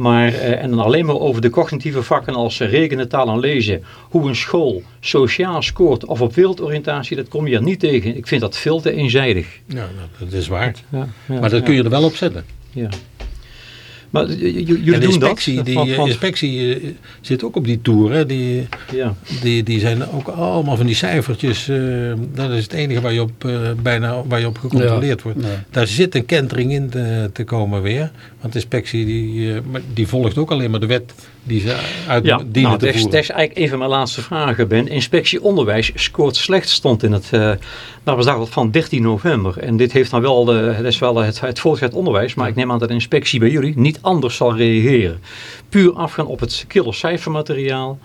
Maar, uh, en dan alleen maar over de cognitieve vakken als rekenen, taal en lezen. Hoe een school sociaal scoort of op wereldoriëntatie, dat kom je er niet tegen. Ik vind dat veel te eenzijdig. Ja, dat is waar. Ja, ja, maar dat kun je er wel op zetten. Ja. Maar jullie doen inspectie, dat? Die, van... inspectie uh, zit ook op die tour. Hè? Die, ja. die, die zijn ook allemaal van die cijfertjes. Uh, dat is het enige waar je op, uh, bijna, waar je op gecontroleerd ja. wordt. Nee. Daar zit een kentering in te, te komen weer. Want de inspectie die, die volgt ook alleen maar de wet die ze uit ja, dienen nou, te dat is, voeren. Dat is eigenlijk een van mijn laatste vragen, Ben. Inspectie onderwijs scoort slecht, stond in het uh, dat van 13 november. En dit heeft dan wel, de, het is wel het, het voortgezet onderwijs, maar ik neem aan dat de inspectie bij jullie niet anders zal reageren. Puur afgaan op het killercijfermateriaal.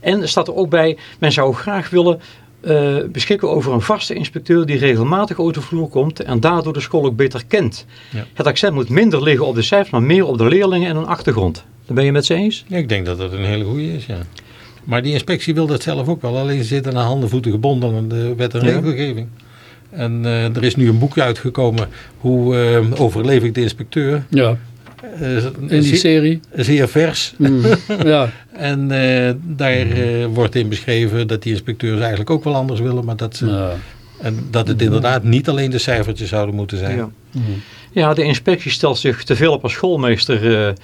En er staat er ook bij, men zou graag willen uh, beschikken over een vaste inspecteur die regelmatig over de vloer komt en daardoor de school ook beter kent. Ja. Het accent moet minder liggen op de cijfers, maar meer op de leerlingen en hun achtergrond. Daar ben je met ze eens? Ja, ik denk dat dat een hele goede is, ja. Maar die inspectie wil dat zelf ook wel. Alleen ze zitten aan handen voeten gebonden aan de wet en regelgeving. En eh, er is nu een boekje uitgekomen. Hoe eh, overleef ik de inspecteur? Ja, Eh, in die serie. zeer vers. Mm, ja, (laughs) En daar wordt in beschreven dat die inspecteurs eigenlijk ook wel anders willen. Maar dat, ze, ja. En dat het inderdaad niet alleen de cijfertjes zouden moeten zijn. Ja. Mm. Ja, de inspectie stelt zich te veel op als schoolmeester. eh,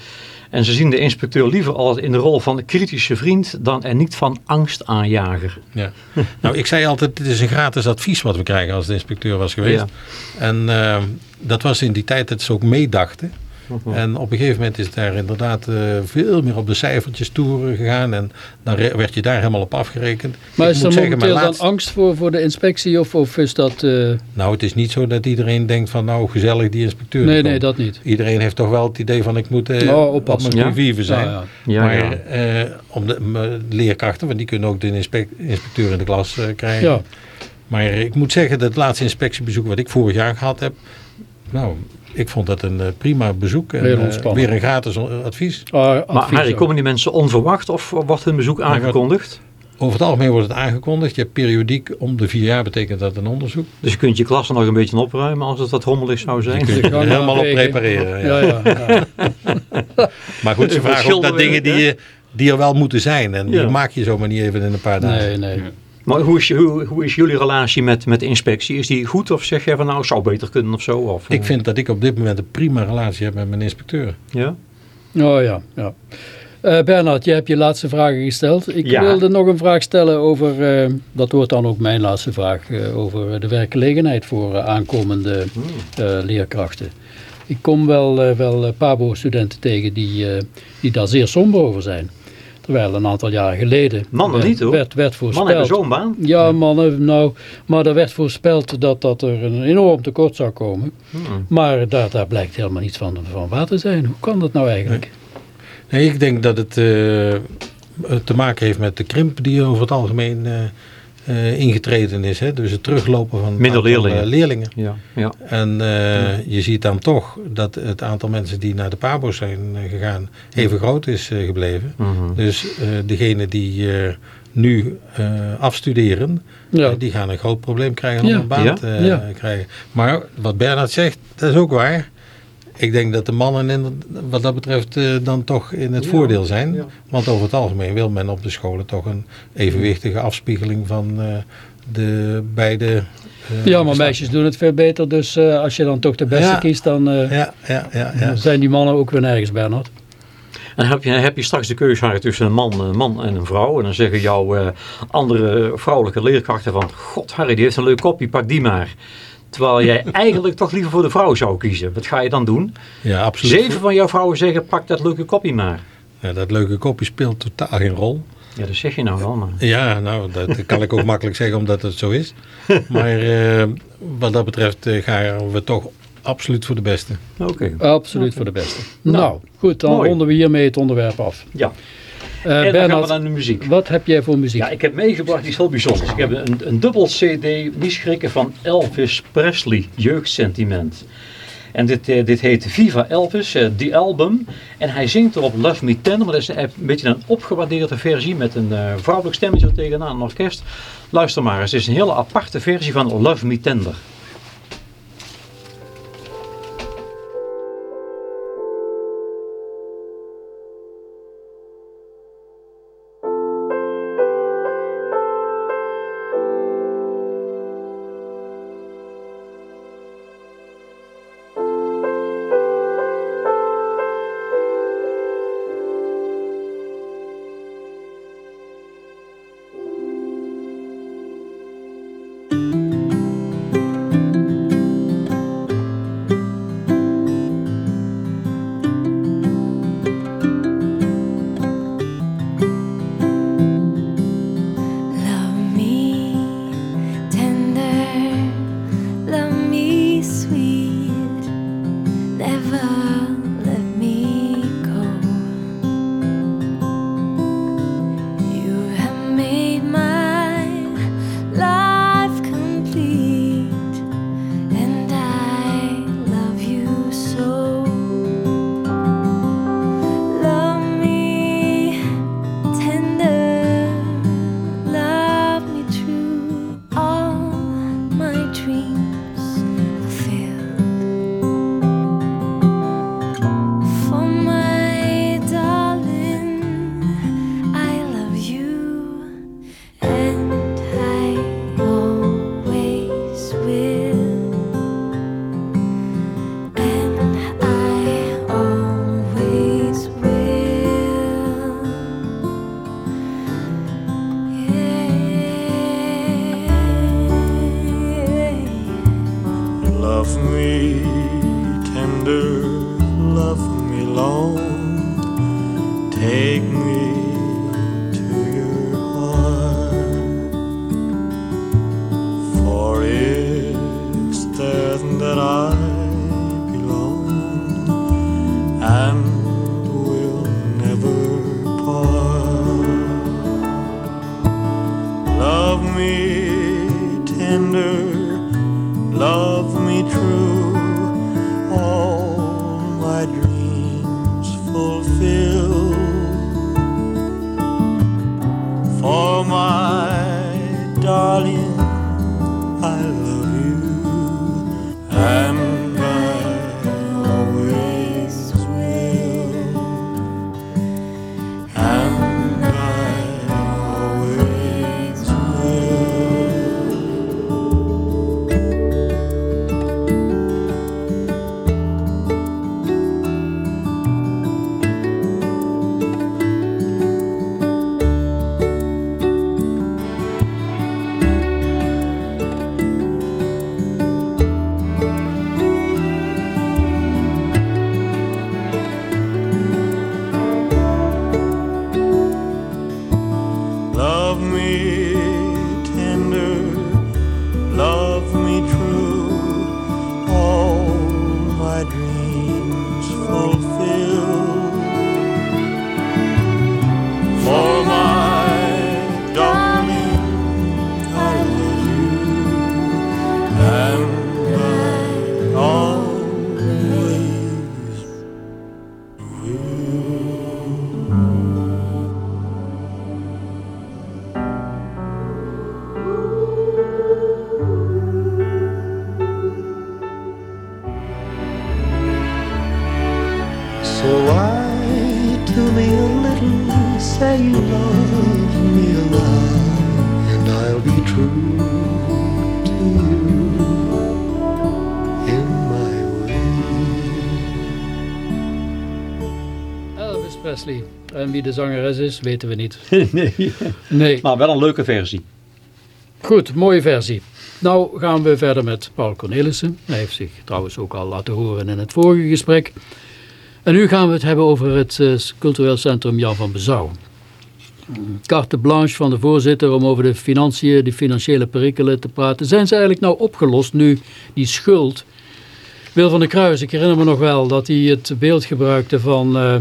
en ze zien de inspecteur liever altijd in de rol van kritische vriend dan en niet van angstaanjager. Ja. (laughs) nou, ik zei altijd, dit is een gratis advies wat we krijgen als de inspecteur was geweest. Ja. En eh, dat was in die tijd dat ze ook meedachten. (laughs) En op een gegeven moment is daar inderdaad eh, veel meer op de cijfertjes toeren gegaan. En dan werd je daar helemaal op afgerekend. Maar Ik is er moet zeggen, momenteel mijn dan angst voor, voor de inspectie of, of is dat... eh, Nou, het is niet zo dat iedereen denkt van nou gezellig die inspecteur. nee, nee, dat niet. Iedereen heeft toch wel het idee van ik moet eh, Oh, op mijn Ja? zijn. Ja, ja. Ja, maar ja. eh, om de leerkrachten, want die kunnen ook de inspec- inspecteur in de klas eh, krijgen. Ja, Maar ik moet zeggen, dat laatste inspectiebezoek wat ik vorig jaar gehad heb, nou, ik vond dat een eh, prima bezoek. En, Heel eh, weer een gratis advies. Ah, Maar advies Harry, ook. komen die mensen onverwacht of wordt hun bezoek wordt- aangekondigd? Over het algemeen wordt het aangekondigd. Je hebt periodiek om de vier jaar betekent dat een onderzoek. Dus je kunt je klas er nog een beetje opruimen als het wat rommelig zou zijn. Je kunt er helemaal op prepareren. Ja. Ja, ja, ja. (laughs) Maar goed, ze vragen ook naar dingen die, je, die er wel moeten zijn. En Ja. die maak je zomaar niet even in een paar dagen. Nee, nee. Maar hoe is, je- hoe, hoe is jullie relatie met, met de inspectie? Is die goed of zeg je van nou, zou beter kunnen of zo? Of, Ik vind dat ik op dit moment een prima relatie heb met mijn inspecteur. Ja? Oh ja, ja. Eh, Bernard, jij hebt je laatste vragen gesteld. Ik Ja. wilde nog een vraag stellen over, eh, dat wordt dan ook mijn laatste vraag, eh, over de werkgelegenheid voor eh, aankomende eh, leerkrachten. Ik kom wel, eh, wel eh, PABO-studenten tegen die, eh, die daar zeer somber over zijn. Terwijl een aantal jaren geleden Mannen werd, niet, hoor. werd, werd Mannen hebben voorspeld. zo'n baan. Ja, mannen, nou, maar er werd voorspeld dat, dat er een enorm tekort zou komen. Hmm. Maar daar, daar blijkt helemaal niets van, van waar te zijn. Hoe kan dat nou eigenlijk? Nee, ik denk dat het eh, te maken heeft met de krimp die over het algemeen eh, eh, ingetreden is. Hè? Dus het teruglopen van leerlingen. eh, leerlingen. Ja, ja. En eh, je ziet dan toch dat het aantal mensen die naar de PABO's zijn gegaan even groot is gebleven. Mhm. Dus eh degenen die eh, nu eh, afstuderen, Ja. die gaan een groot probleem krijgen om Ja. een baan Ja. te Ja. eh, krijgen. Maar wat Bernard zegt, dat is ook waar. Ik denk dat de mannen in, wat dat betreft eh, dan toch in het Ja. voordeel zijn. Ja. Want over het algemeen wil men op de scholen toch een evenwichtige afspiegeling van eh, de beide... eh, Ja, maar meisjes doen het veel beter. Dus eh, als je dan toch de beste Ja. kiest, dan eh, Ja, ja, ja. ja. dan zijn die mannen ook weer nergens, Bernard. En heb je, heb je straks de keuze tussen een man, een man en een vrouw. En dan zeggen jouw eh, andere vrouwelijke leerkrachten van... God Harry, die heeft een leuk kopje, pak die maar. Terwijl jij eigenlijk toch liever voor de vrouw zou kiezen. Wat ga je dan doen? ja, absoluut. Zeven van jouw vrouwen zeggen, pak dat leuke kopje maar. Ja, dat leuke kopje speelt totaal geen rol. Ja, dat zeg je nou wel, maar... Ja, nou, dat kan ik ook (laughs) makkelijk zeggen omdat het zo is. Maar eh, wat dat betreft eh, gaan we toch absoluut voor de beste. Oké. Absoluut voor de beste. Nou, Nou, goed, dan mooi. ronden we hiermee het onderwerp af. Ja, Eh, en dan gaan we Bernard, naar de muziek. wat heb jij voor muziek? Ja, ik heb meegebracht iets heel bijzonders. Ik heb een, een dubbel cd, niet schrikken, van Elvis Presley, Jeugdsentiment. En dit, eh, dit heet Viva Elvis, eh, die album. En hij zingt erop Love Me Tender, maar dat is een beetje een opgewaardeerde versie met een vrouwelijk stemmetje tegenaan, een orkest. Luister maar eens, het is een hele aparte versie van Love Me Tender. Presley. En wie de zangeres is, weten we niet. (laughs) nee, Nee. maar wel een leuke versie. Goed, mooie versie. Nou gaan we verder met Paul Cornelissen. Hij heeft zich trouwens ook al laten horen in het vorige gesprek. En nu gaan we het hebben over het eh, cultureel centrum Jan van Bezouw. Carte blanche van de voorzitter om over de financiën, de financiële perikelen te praten. Zijn ze eigenlijk nou opgelost nu die schuld? Wil van der Kruis, ik herinner me nog wel dat hij het beeld gebruikte van eh,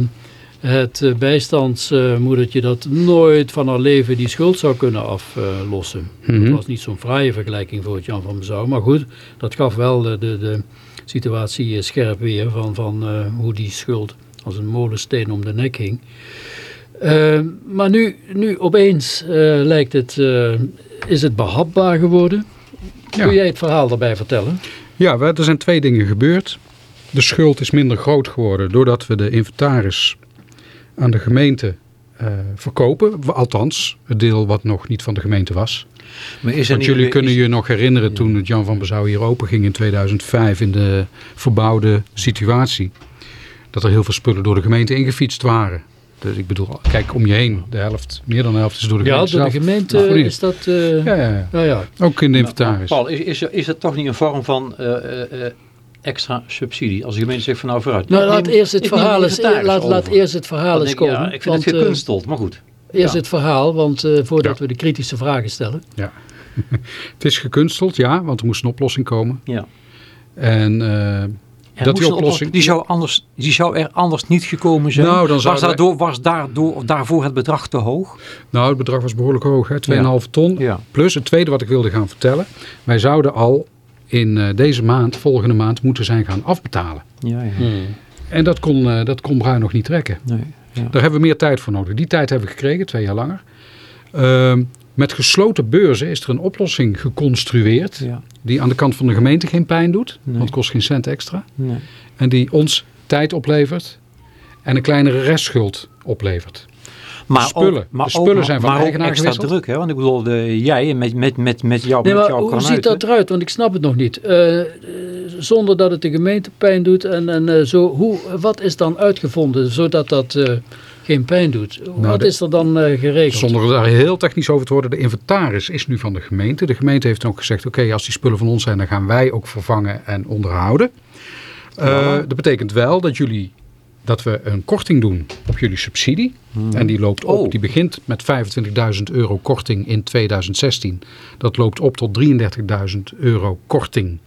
het eh, bijstandsmoedertje dat nooit van haar leven die schuld zou kunnen aflossen. Mhm. Dat was niet zo'n fraaie vergelijking voor het Jan van Bezouw. Maar goed, dat gaf wel de, de, de situatie eh, scherp weer van, van eh, hoe die schuld als een molensteen om de nek hing. Maar nu, nu opeens lijkt het, is het behapbaar geworden. Ja. Kun jij het verhaal daarbij vertellen? Ja, er zijn twee dingen gebeurd. De schuld is minder groot geworden doordat we de inventaris aan de gemeente eh, verkopen. Althans, het deel wat nog niet van de gemeente was. Maar is Want niet- jullie is- kunnen je nog herinneren toen het Jan van Bezouw hier open ging in 2005 in de verbouwde situatie. Dat er heel veel spullen door de gemeente ingefietst waren. Dus ik bedoel, kijk om je heen. De helft, meer dan de helft is door de Ja, gemeente door de gemeente Nou, is dat... eh, Ja, ja, ja. ja, ja. ook in de Maar- inventaris. Paul, is, is, is het toch niet een vorm van eh, eh, eh, extra subsidie? Als de gemeente zegt van nou vooruit. Nou, laat neem- eerst het verhaal eens, laat, laat eerst het verhaal eens komen. Ja, ik vind want, het eh, gekunsteld, maar goed. Eerst Ja. het verhaal, want eh, voordat Ja. we de kritische vragen stellen. Ja. (laughs) het is gekunsteld, ja, want er moest een oplossing komen. Ja. En eh, Er dat die een oplossing... Die zou, anders, die zou er anders niet gekomen zijn. Nou, dan was, wij- daardoor, was daardoor, daarvoor het bedrag te hoog? Nou, het bedrag was behoorlijk hoog, hè? 2,5 ton. Ja. Plus het tweede wat ik wilde gaan vertellen. Wij zouden al in eh, deze maand, volgende maand, moeten zijn gaan afbetalen. Ja, ja. En dat kon, eh, dat kon Bruin nog niet trekken. Nee. Ja. Daar hebben we meer tijd voor nodig. Die tijd hebben we gekregen, twee jaar langer. Ehm, met gesloten beurzen is er een oplossing geconstrueerd. Ja. Die aan de kant van de gemeente geen pijn doet. Nee. Want het kost geen cent extra. Nee. En die ons tijd oplevert. En een kleinere restschuld oplevert. Maar spullen. Ook, maar De spullen ook, zijn van maar ook eigenaar extra gewisseld. druk, hè? Want ik bedoel, de, jij met, met, met, met, jou, Nee, met jouw hoe ziet dat eruit? Want ik snap het nog niet. Eh, eh, zonder dat het de gemeente pijn doet en, en eh, zo. Hoe, wat is dan uitgevonden zodat dat eh, geen pijn doet? wat Nou, de- is er dan eh, geregeld? Zonder daar heel technisch over te worden. De inventaris is nu van de gemeente. De gemeente heeft ook gezegd. Oké, als die spullen van ons zijn. Dan gaan wij ook vervangen en onderhouden. Eh, dat betekent wel dat jullie... Dat we een korting doen op jullie subsidie. En die loopt op. Oh. Die begint met 25.000 euro korting in 2016. Dat loopt op tot 33.000 euro korting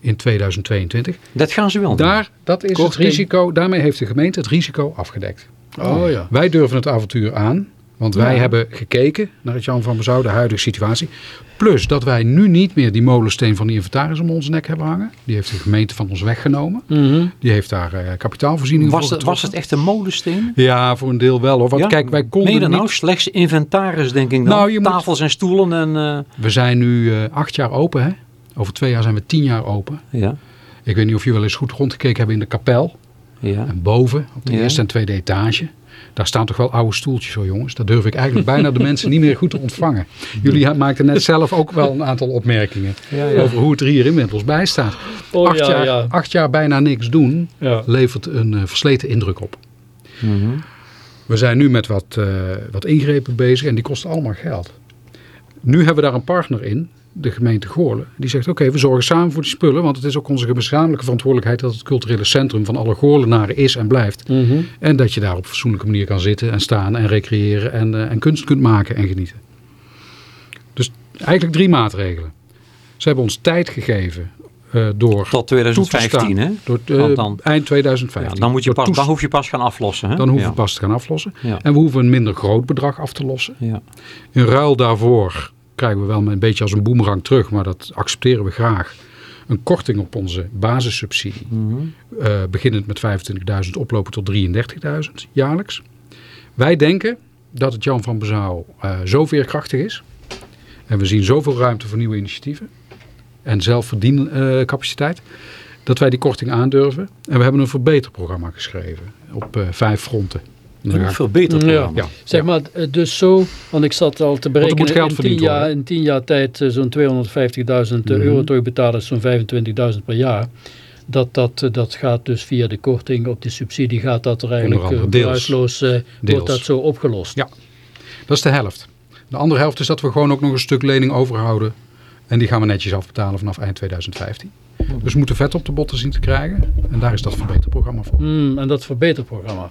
in 2022. Dat gaan ze wel doen. Daar, dat is Korting. het risico. Daarmee heeft de gemeente het risico afgedekt. Oh ja. Wij durven het avontuur aan. Want wij Ja. hebben gekeken naar het Jan van Bezouw, de huidige situatie. Plus dat wij nu niet meer die molensteen van de inventaris om onze nek hebben hangen. Die heeft de gemeente van ons weggenomen. Mhm. Die heeft daar eh, kapitaalvoorziening Was voor het, was het echt een molensteen? Ja, voor een deel wel hoor. Want Ja? kijk, wij konden niet... nou? Slechts inventaris denk ik dan. Nou, je moet- Tafels en stoelen en... eh, We zijn nu eh, acht jaar open hè. Over twee jaar zijn we tien jaar open. ja, Ik weet niet of je wel eens goed rondgekeken hebben in de kapel. ja. En boven, op de Ja. eerste en tweede etage. Daar staan toch wel oude stoeltjes hoor jongens. Daar durf ik eigenlijk bijna de mensen niet meer goed te ontvangen. Jullie maakten net zelf ook wel een aantal opmerkingen. Ja, ja. Over hoe het er hier inmiddels bij staat. Oh, acht, ja, jaar, ja. acht jaar bijna niks doen Ja. levert een eh, versleten indruk op. Mhm. We zijn nu met wat, eh, wat ingrepen bezig en die kosten allemaal geld. Nu hebben we daar een partner in, de gemeente Goorlen. Die zegt oké, we zorgen samen voor die spullen. Want het is ook onze gezamenlijke verantwoordelijkheid dat het culturele centrum van alle Goorlenaren is en blijft. Mhm. En dat je daar op een fatsoenlijke manier kan zitten en staan en recreëren en, eh, en kunst kunt maken en genieten. Dus eigenlijk drie maatregelen. Ze hebben ons tijd gegeven eh, door Tot toe te 2015 staan. hè? Door, eh, dan- eind Ja, 2015. dan, moet je pas, dan hoef je pas gaan aflossen hè? dan hoeven ja. we pas te gaan aflossen. Ja. En we hoeven een minder groot bedrag af te lossen. Ja. In ruil daarvoor krijgen we wel een beetje als een boemerang terug, maar dat accepteren we graag. Een korting op onze basissubsidie. Eh, beginnend met 25.000, oplopen tot 33.000 jaarlijks. Wij denken dat het Jan van Bezouw eh zo veerkrachtig is. En we zien zoveel ruimte voor nieuwe initiatieven. En zelfverdiencapaciteit. dat wij die korting aandurven. En we hebben een verbeterprogramma geschreven. Op eh, vijf fronten. Ik- verbeterd Ja. programma. Ja. Zeg maar, eh, dus zo, want ik zat al te berekenen, moet geld in, tien jaar, worden. in tien jaar tijd eh, zo'n 250.000 euro Mhm. terugbetalen, is zo'n 25.000 per jaar. Dat, dat, eh, dat gaat dus via de korting op de subsidie, gaat dat er eigenlijk eh, eh, Deels. wordt dat zo opgelost. Ja. Dat is de helft. De andere helft is dat we gewoon ook nog een stuk lening overhouden. En die gaan we netjes afbetalen vanaf eind 2015. Dus we moeten vet op de botten zien te krijgen. En daar is dat verbeterprogramma voor. Hmm, en dat verbeterprogramma.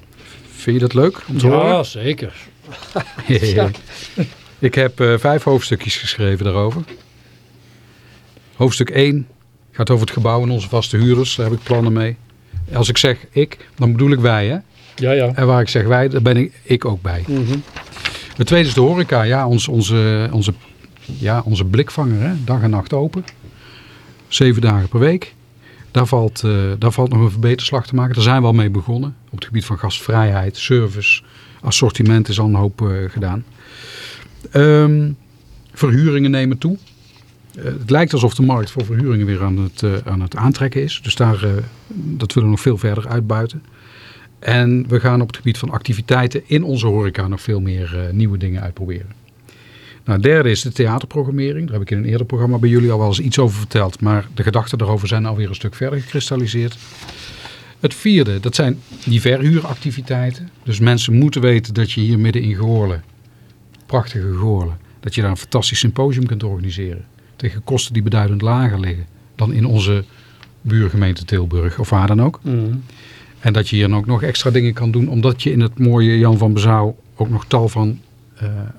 Vind je dat leuk om te horen? (laughs) Ja, zeker. Ik heb eh, vijf hoofdstukjes geschreven daarover. Hoofdstuk 1 gaat over het gebouw en onze vaste huurders. Daar heb ik plannen mee. Als ik zeg ik, dan bedoel ik wij. Hè? Ja, ja. En waar ik zeg wij, daar ben ik, ik ook bij. Mhm. Het tweede is de horeca. Ja, ons, onze, onze, ja, onze blikvanger. Hè? Dag en nacht open. Zeven dagen per week. Daar valt, eh, daar valt nog een verbeterslag te maken. Daar zijn we al mee begonnen. Op het gebied van gastvrijheid, service, assortiment is al een hoop eh, gedaan. Ehm, verhuringen nemen toe. Eh, het lijkt alsof de markt voor verhuringen weer aan het, aan het aantrekken is. Dus daar, dat willen we nog veel verder uitbuiten. En we gaan op het gebied van activiteiten in onze horeca nog veel meer nieuwe dingen uitproberen. Nou, het derde is de theaterprogrammering. Daar heb ik in een eerder programma bij jullie al wel eens iets over verteld. Maar de gedachten daarover zijn alweer een stuk verder gekristalliseerd. Het vierde, dat zijn die verhuuractiviteiten. Dus mensen moeten weten dat je hier midden in Goorlen, prachtige Goorlen, dat je daar een fantastisch symposium kunt organiseren. Tegen kosten die beduidend lager liggen dan in onze buurgemeente Tilburg of waar dan ook. Mhm. En dat je hier dan ook nog extra dingen kan doen, omdat je in het mooie Jan van Bezouw ook nog tal van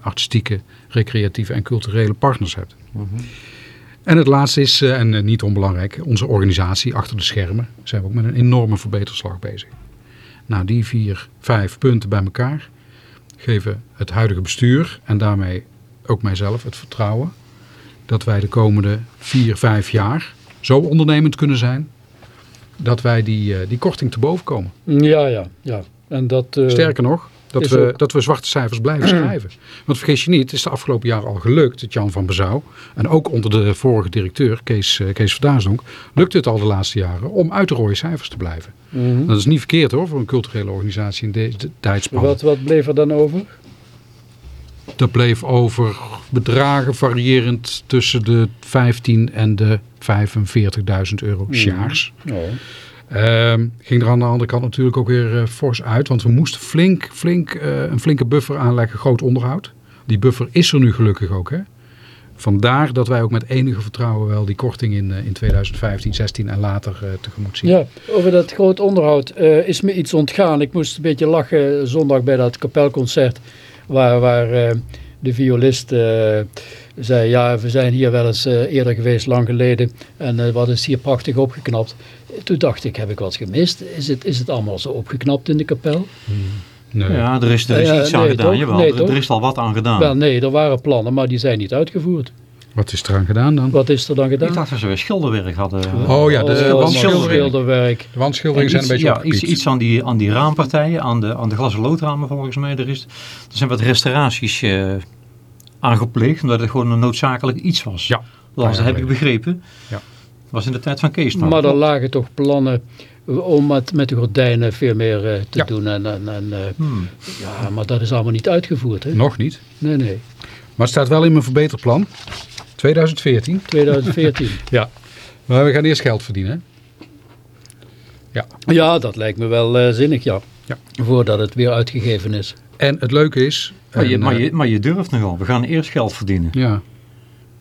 artistieke, recreatieve en culturele partners hebt. En het laatste is, eh, en eh, niet onbelangrijk, onze organisatie achter de schermen. Zijn we ook met een enorme verbeterslag bezig. Nou, die vier, vijf punten bij elkaar geven het huidige bestuur en daarmee ook mijzelf het vertrouwen dat wij de komende vier, vijf jaar zo ondernemend kunnen zijn dat wij die, eh, die korting te boven komen. Ja, ja, ja. En dat, eh, Sterker nog, dat we, ook- dat we zwarte cijfers blijven schrijven. Want vergis je niet, het is de afgelopen jaren al gelukt, het Jan van Bezouw, en ook onder de vorige directeur, Kees, eh, Kees Verdaarsdonk, lukt het al de laatste jaren om uit de rode cijfers te blijven. mhm. Dat is niet verkeerd hoor, voor een culturele organisatie in deze tijdspanne. wat, wat bleef er dan over? Dat bleef over bedragen variërend tussen de 15 en de 45.000 euro sjaars. Oh. Ehm, ging er aan de andere kant natuurlijk ook weer eh, fors uit. Want we moesten flink, flink, eh, een flinke buffer aanleggen, groot onderhoud. Die buffer is er nu gelukkig ook. Hè? Vandaar dat wij ook met enige vertrouwen wel die korting in, eh, in 2015, 16 en later eh, tegemoet zien. Ja, over dat groot onderhoud is me iets ontgaan. Ik moest een beetje lachen zondag bij dat kapelconcert. Waar, waar de violist zei, ja, we zijn hier wel eens eh, eerder geweest, lang geleden. En eh, wat is hier prachtig opgeknapt. Toen dacht ik, heb ik wat gemist? Is het, is het allemaal zo opgeknapt in de kapel? Nee. Ja, er is, er is Ja, iets aan nee, gedaan. toch? Jawel, Nee, er, toch? er is al wat aan gedaan. Wel, nee, er waren plannen, maar die zijn niet uitgevoerd. Wat is eraan gedaan dan? Wat is er dan gedaan? ik dacht dat ze weer schilderwerk hadden. Oh ja, de Oh, wandschildering. schilderwerk. De wandschilderingen En zijn een beetje ja, iets, aan die, aan die raampartijen, aan de, aan de glas- en loodramen volgens mij. Er, is, er zijn wat restauraties eh, aangepleegd, omdat het gewoon een noodzakelijk iets was. Ja. Dat heb ik begrepen. Ja. was in de tijd van Kees. nog. Maar er lagen toch plannen om met, met de gordijnen veel meer eh, te Ja. doen. En, en, en, eh, Hmm. ja, maar dat is allemaal niet uitgevoerd. Hè? Nog niet. Nee, nee. Maar het staat wel in mijn verbeterplan. 2014. 2014. (laughs) Ja. Maar we gaan eerst geld verdienen. Ja. ja, dat lijkt me wel eh, zinnig, ja. Ja. Voordat het weer uitgegeven is. En het leuke is... Maar, je, en, maar, eh, je, maar je durft nogal. We gaan eerst geld verdienen. Ja,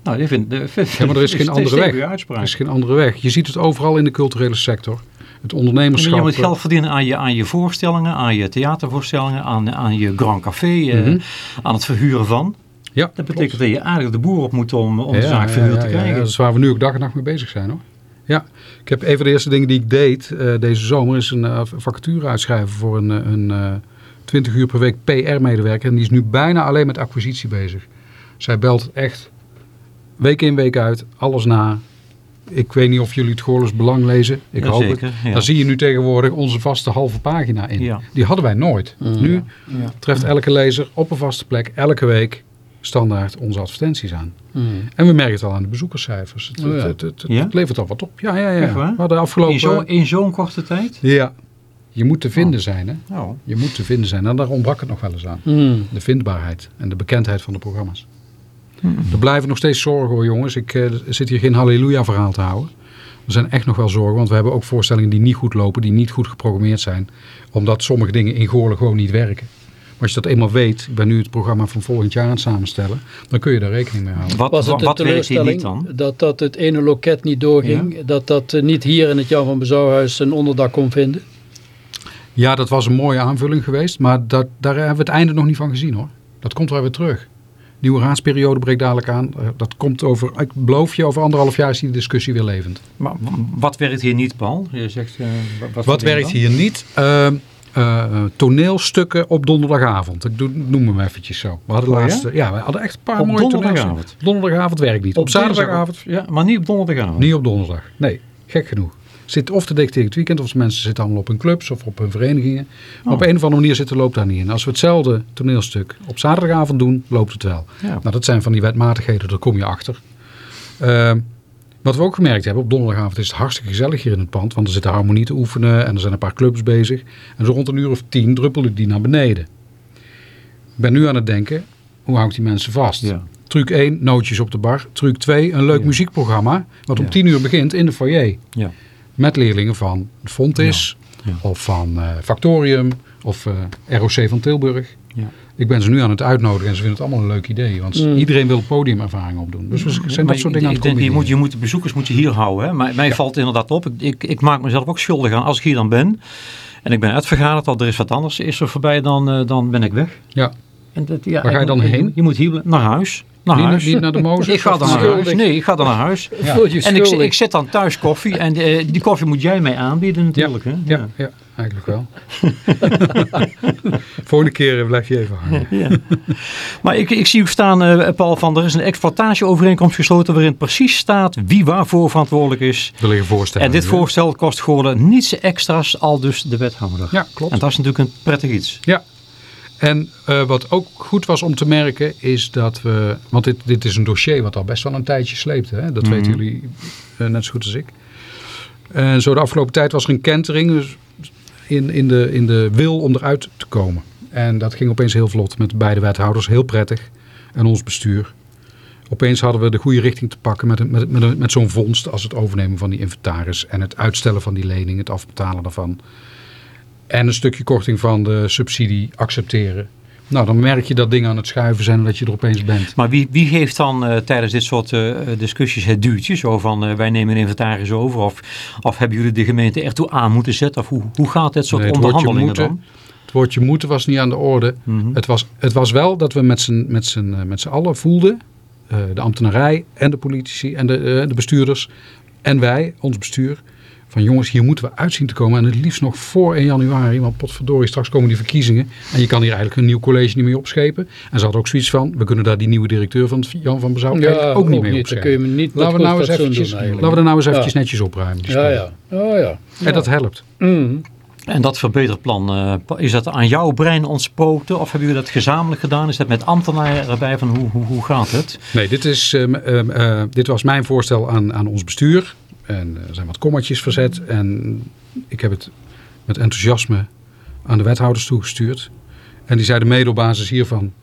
Nou, die vind, vind, Ja, maar er is geen andere weg. Uitspraak. er is geen andere weg. Je ziet het overal in de culturele sector. Het ondernemerschap. je moet geld verdienen aan je, aan je voorstellingen, aan je theatervoorstellingen, aan, aan je Grand Café, eh, Mhm. aan het verhuren van. Ja, Dat betekent dat je eigenlijk de boer op moet om, om de zaak verhuurd ja, te krijgen. dat is waar we nu ook dag en nacht mee bezig zijn hoor. Ja, ik heb een van de eerste dingen die ik deed eh, deze zomer is een eh, vacature uitschrijven voor een, eh, een eh 20 uur per week PR-medewerker. En die is nu bijna alleen met acquisitie bezig. Zij belt echt week in week uit, alles na. Ik weet niet of jullie het Goorles Belang lezen. Ik Ja, hoop zeker, het. ja. Daar zie je nu tegenwoordig onze vaste halve pagina in. Ja. Die hadden wij nooit. Nu Ja. treft elke lezer op een vaste plek, elke week, standaard onze advertenties aan. Hmm. En we merken het al aan de bezoekerscijfers. Het, Oh ja. het, het, het- Ja? het levert al wat op. Ja, ja, ja. Echt waar? We hadden afgelopen... In zo'n in zo'n korte tijd? ja. Je moet te vinden zijn, hè. Je moet te vinden zijn. En daar ontbrak het nog wel eens aan. Hmm. De vindbaarheid en de bekendheid van de programma's. Er blijven nog steeds zorgen hoor, jongens. Ik eh, zit hier geen halleluja verhaal te houden. Er zijn echt nog wel zorgen, want we hebben ook voorstellingen die niet goed lopen, die niet goed geprogrammeerd zijn. Omdat sommige dingen in Goorlen gewoon niet werken. Maar als je dat eenmaal weet, ik ben nu het programma van volgend jaar aan het samenstellen, dan kun je daar rekening mee houden. wat, Was het wat, de teleurstelling dan? dat, dat het ene loket niet doorging? Dat dat eh, niet hier in het Jan van Bezouwhuis een onderdak kon vinden? Ja, dat was een mooie aanvulling geweest, maar dat, daar hebben we het einde nog niet van gezien hoor. Dat komt wel weer terug. Nieuwe raadsperiode breekt dadelijk aan. Eh, Dat komt over, ik beloof je, over anderhalf jaar is die discussie weer levend. Maar wat werkt hier niet, Paul? Je zegt, eh, wat, Wat werkt dan? hier niet? Eh, eh, toneelstukken op donderdagavond. Ik doe, noem hem eventjes zo. We hadden Oh, ja? laatst, ja? we hadden echt een paar Op mooie donderdagavond? toneelstukken. Donderdagavond werkt niet. Op, Op zaterdagavond Ja, maar niet op donderdagavond. niet op donderdag. Nee, gek genoeg. Zit of te dik tegen het weekend, of mensen zitten allemaal op hun clubs of op hun verenigingen. Maar Oh. op een of andere manier zit de loop daar niet in. Als we hetzelfde toneelstuk op zaterdagavond doen, loopt het wel. Ja. Nou, dat zijn van die wetmatigheden, daar kom je achter. Ehm, wat we ook gemerkt hebben, op donderdagavond is het hartstikke gezellig hier in het pand. Want er zitten harmonie te oefenen en er zijn een paar clubs bezig. En zo rond een uur of tien druppelde die naar beneden. Ik ben nu aan het denken, hoe hou ik die mensen vast? Ja. Truc 1, nootjes op de bar. Truc 2, een leuk Ja. muziekprogramma. Wat om Ja. 10 uur begint in de foyer. Ja. Met leerlingen van Fontis. Ja. Ja. Of van eh, Factorium. Of eh, ROC van Tilburg. Ja. Ik ben ze nu aan het uitnodigen en ze vinden het allemaal een leuk idee. Want Mm. iedereen wil podiumervaring opdoen. Dus we zijn Maar dat soort dingen aan het denk, je, moet, je moet de bezoekers moet je hier houden. Hè? Maar mij valt inderdaad op. Ik, ik, ik maak mezelf ook schuldig aan. Als ik hier dan ben en ik ben uitvergaderd, al er is wat anders is er voorbij, dan, eh, dan ben ik weg. Ja. En dat, ja, Waar ga je dan heen? Je moet hier naar huis. Naar Niet, huis. niet naar de Mozes? (laughs) ik ga dan naar huis. Nee, ik ga dan naar huis. (laughs) Ja. En ik, ik zet dan thuis koffie. En eh, die koffie moet jij mij aanbieden natuurlijk. Hè? Ja, ja, eigenlijk wel. (laughs) Volgende keer blijf je even hangen. Ja. Maar ik, ik zie ook staan, eh, Paul, van er is een exploitatieovereenkomst gesloten waarin precies staat wie waarvoor verantwoordelijk is. Er liggen voorstellen. En dit voorstel kost Goorlen niets extra's, al dus de wethouder. Ja, klopt. En dat is natuurlijk een prettig iets. Ja. En eh, wat ook goed was om te merken is dat we... Want dit, dit is een dossier wat al best wel een tijdje sleept. Hè? Dat weten jullie eh, net zo goed als ik. En zo de afgelopen tijd was er een kentering dus in, in, de, in de wil om eruit te komen. En dat ging opeens heel vlot met beide wethouders. Heel prettig. En ons bestuur. Opeens hadden we de goede richting te pakken met, met, met, met zo'n vondst als het overnemen van die inventaris. En het uitstellen van die lening, het afbetalen daarvan. En een stukje korting van de subsidie accepteren. Nou, dan merk je dat dingen aan het schuiven zijn en dat je er opeens bent. Maar wie, wie geeft dan eh, tijdens dit soort eh, discussies het duwtje? Zo van eh, wij nemen een inventaris over. Of, of hebben jullie de gemeente ertoe aan moeten zetten? Of hoe, hoe gaat dit soort Nee, onderhandelingen moeten, dan? Het woordje moeten was niet aan de orde. Mhm. Het, was, het was wel dat we met z'n, met z'n, met z'n allen voelden, de ambtenarij en de politici en de, de bestuurders en wij, ons bestuur, Van jongens, hier moeten we uitzien te komen. En het liefst nog voor 1 januari. Want potverdorie, straks komen die verkiezingen. En je kan hier eigenlijk een nieuw college niet meer opschepen. En ze hadden ook zoiets van, we kunnen daar die nieuwe directeur van Jan van Bezouw ook niet meer Dan opschepen. kun je hem niet met Laten we, nou goed eens fatsoen eventjes, doen laten we er nou eens eventjes Ja. netjes opruimen. Ja, ja. Oh ja. En dat helpt. Mhm. En dat verbeterplan, eh, is dat aan jouw brein ontspoten of hebben jullie dat gezamenlijk gedaan? Is dat met ambtenaren erbij van hoe, hoe, hoe gaat het? Nee, dit, is, ehm, ehm, eh, dit was mijn voorstel aan, aan ons bestuur. En er zijn wat kommatjes verzet. En ik heb het met enthousiasme aan de wethouders toegestuurd. En die zeiden mede op basis hiervan...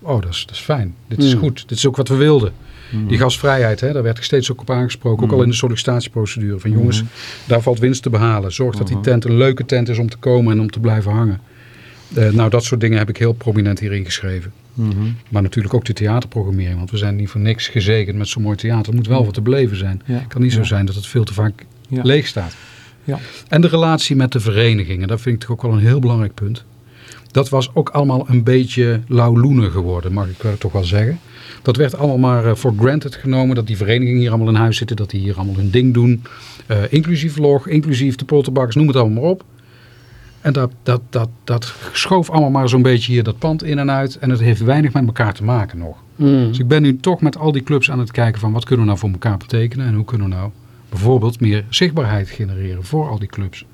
Oh, dat is, dat is fijn. Dit is Mm. goed. Dit is ook wat we wilden. Die gasvrijheid, hè, daar werd ik steeds ook op aangesproken. Ook al in de sollicitatieprocedure. Van jongens, daar valt winst te behalen. Zorg dat die tent een leuke tent is om te komen en om te blijven hangen. Eh, nou, dat soort dingen heb ik heel prominent hierin geschreven. Maar natuurlijk ook de theaterprogrammering. Want we zijn niet voor niks gezegend met zo'n mooi theater. Er moet wel wat te beleven zijn. Ja. Het kan niet zo zijn dat het veel te vaak leeg staat. Ja. En de relatie met de verenigingen. Dat vind ik toch ook wel een heel belangrijk punt. Dat was ook allemaal een beetje lauwloenen geworden, mag ik toch wel zeggen. Dat werd allemaal maar eh, for granted genomen. Dat die verenigingen hier allemaal in huis zitten. Dat die hier allemaal hun ding doen. Eh, inclusief log, inclusief de polterbakkers, noem het allemaal maar op. En dat, dat, dat, dat schoof allemaal maar zo'n beetje hier dat pand in en uit. En het heeft weinig met elkaar te maken nog. Mhm. Dus ik ben nu toch met al die clubs aan het kijken van wat kunnen we nou voor elkaar betekenen. En hoe kunnen we nou bijvoorbeeld meer zichtbaarheid genereren voor al die clubs.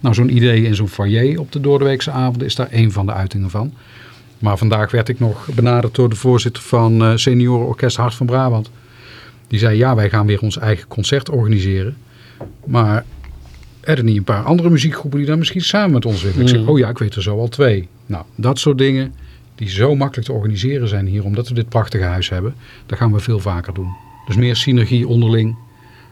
Nou, zo'n idee in zo'n foyer op de doordeweekse avonden is daar één van de uitingen van. Maar vandaag werd ik nog benaderd door de voorzitter van eh Seniorenorkest Hart van Brabant. Die zei, ja, wij gaan weer ons eigen concert organiseren. Maar er zijn niet een paar andere muziekgroepen die dan misschien samen met ons willen. Ik zeg, Mm. oh ja, ik weet er zo al twee. Nou, dat soort dingen die zo makkelijk te organiseren zijn hier, omdat we dit prachtige huis hebben, dat gaan we veel vaker doen. Dus meer synergie onderling